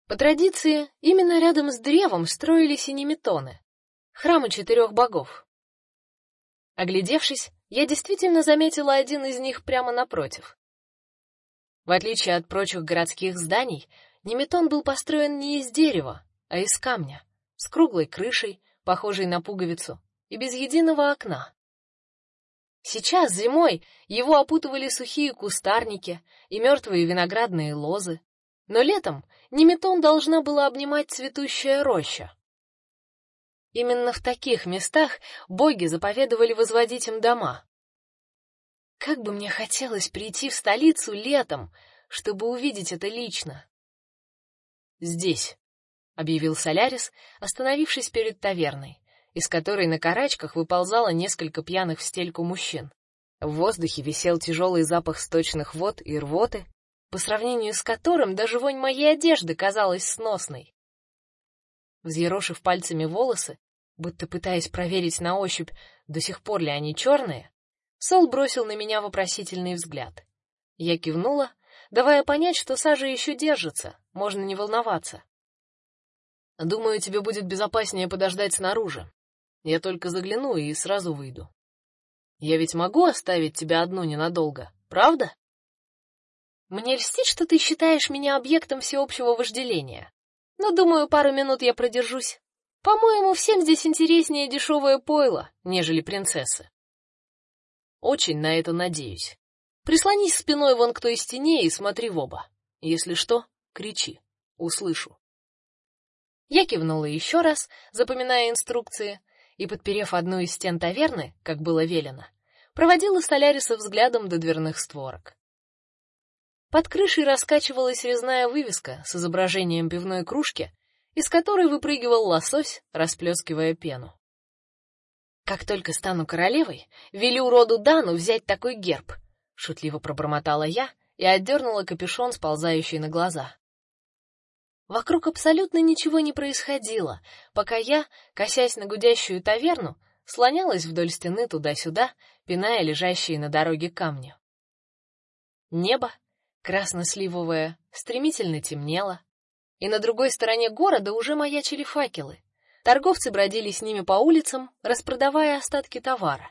По традиции, именно рядом с древом и неметоны храмы четырех богов. Оглядевшись, я действительно заметила один из них прямо напротив. В отличие от прочих городских зданий, Неметон был построен не из дерева, а из камня, с круглой крышей, похожей на пуговицу, и без единого окна. Сейчас зимой его опутывали сухие кустарники и мертвые виноградные лозы, но летом Неметон должна была обнимать цветущая роща. Именно в таких местах боги заповедовали возводить им дома. Как бы мне хотелось прийти в столицу летом, чтобы увидеть это лично. Здесь, объявил Солярис, остановившись перед таверной, из которой на карачках выползало несколько пьяных в стельку мужчин. В воздухе висел тяжелый запах сточных вод и рвоты, по сравнению с которым даже вонь моей одежды казалась сносной. Взъерошив пальцами волосы, будто пытаясь проверить на ощупь, до сих пор ли они черные, Сол бросил на меня вопросительный взгляд. Я кивнула, давая понять, что сажа еще держится, можно не волноваться. Думаю, тебе будет безопаснее подождать снаружи. Я только загляну и сразу выйду. Я ведь могу оставить тебя одну ненадолго, правда? Мне льстит, что ты считаешь меня объектом всеобщего вожделения. Но думаю, пару минут я продержусь. По-моему, всем здесь интереснее дешевое пойло, нежели принцессы. Очень на это надеюсь. Прислонись спиной вон к той стене и смотри в оба. Если что, кричи, услышу. Я кивнула еще раз, запоминая инструкции, и подперев одну из стен таверны, как было велено, проводила Соляриса взглядом до дверных створок. Под крышей раскачивалась резная вывеска с изображением пивной кружки из которой выпрыгивал лосось, расплескивая пену. Как только стану королевой, велю роду Дану взять такой герб, шутливо пробормотала я и отдернула капюшон, сползающий на глаза. Вокруг абсолютно ничего не происходило, пока я, косясь на гудящую таверну, слонялась вдоль стены туда-сюда, пиная лежащие на дороге камни. Небо, красно-сливовое, стремительно темнело, и на другой стороне города уже маячили факелы. Торговцы бродили с ними по улицам, распродавая остатки товара.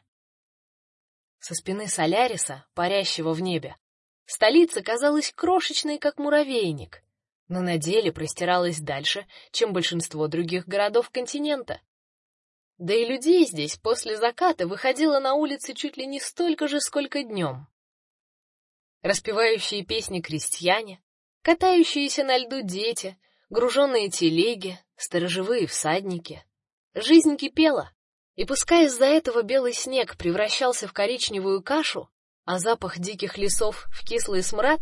Со спины Соляриса, парящего в небе, столица казалась крошечной, как муравейник, но на деле простиралась дальше, чем большинство других городов континента. Да и людей здесь после заката выходило на улицы чуть ли не столько же, сколько днем. Распевающие песни крестьяне, Катающиеся на льду дети, груженные телеги, сторожевые всадники. Жизнь кипела, и пускай из-за этого белый снег превращался в коричневую кашу, а запах диких лесов в кислый смрад,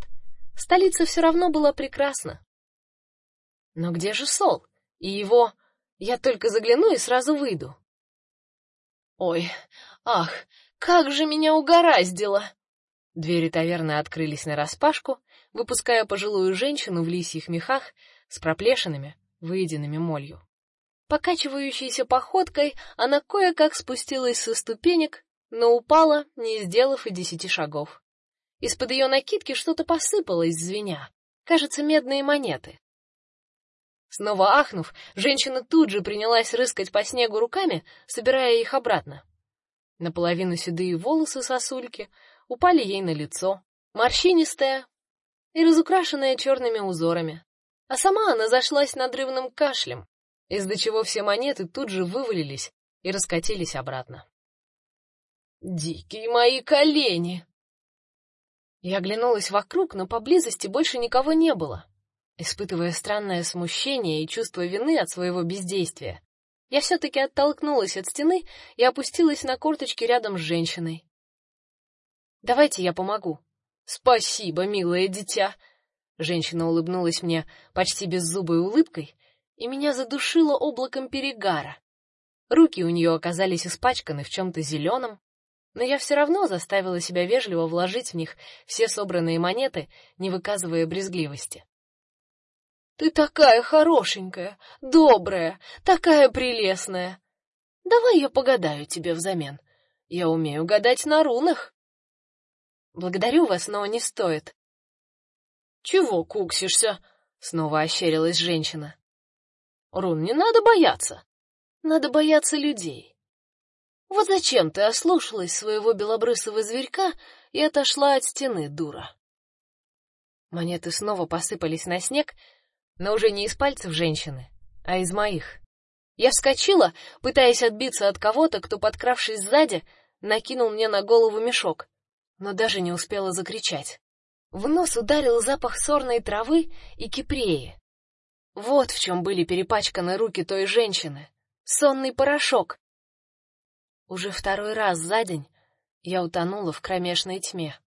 столица все равно была прекрасна. Но где же Сол? И его я только загляну и сразу выйду. Ой, ах, как же меня угораздило. Двери таверны открылись нараспашку, выпуская пожилую женщину в лисьих мехах с проплешинами, выеденными молью. Покачивающейся походкой она кое-как спустилась со ступенек, но упала, не сделав и десяти шагов. Из-под ее накидки что-то посыпалось, звеня. Кажется, медные монеты. Снова ахнув, женщина тут же принялась рыскать по снегу руками, собирая их обратно. Наполовину седые волосы сосульки упали ей на лицо, морщинистая и разукрашенная черными узорами. А сама она зашлась надрывным кашлем, из-за чего все монеты тут же вывалились и раскатились обратно. Дикие мои колени. Я оглянулась вокруг, но поблизости больше никого не было. Испытывая странное смущение и чувство вины от своего бездействия, я все таки оттолкнулась от стены и опустилась на корточки рядом с женщиной. Давайте я помогу. Спасибо, милое дитя. Женщина улыбнулась мне почти беззубой улыбкой, и меня задушило облаком перегара. Руки у нее оказались испачканы в чем то зеленом, но я все равно заставила себя вежливо вложить в них все собранные монеты, не выказывая брезгливости. Ты такая хорошенькая, добрая, такая прелестная. Давай я погадаю тебе взамен. Я умею гадать на рунах. Благодарю вас, но не стоит. Чего куксишься? Снова ощерилась женщина. Рун не надо бояться. Надо бояться людей. Вот зачем ты ослушалась своего белобрысого зверька и отошла от стены, дура? Монеты снова посыпались на снег, но уже не из пальцев женщины, а из моих. Я вскочила, пытаясь отбиться от кого-то, кто, подкравшись сзади, накинул мне на голову мешок, но даже не успела закричать. В нос ударил запах сорной травы и кипреи. Вот в чем были перепачканы руки той женщины. Сонный порошок. Уже второй раз за день я утонула в кромешной тьме.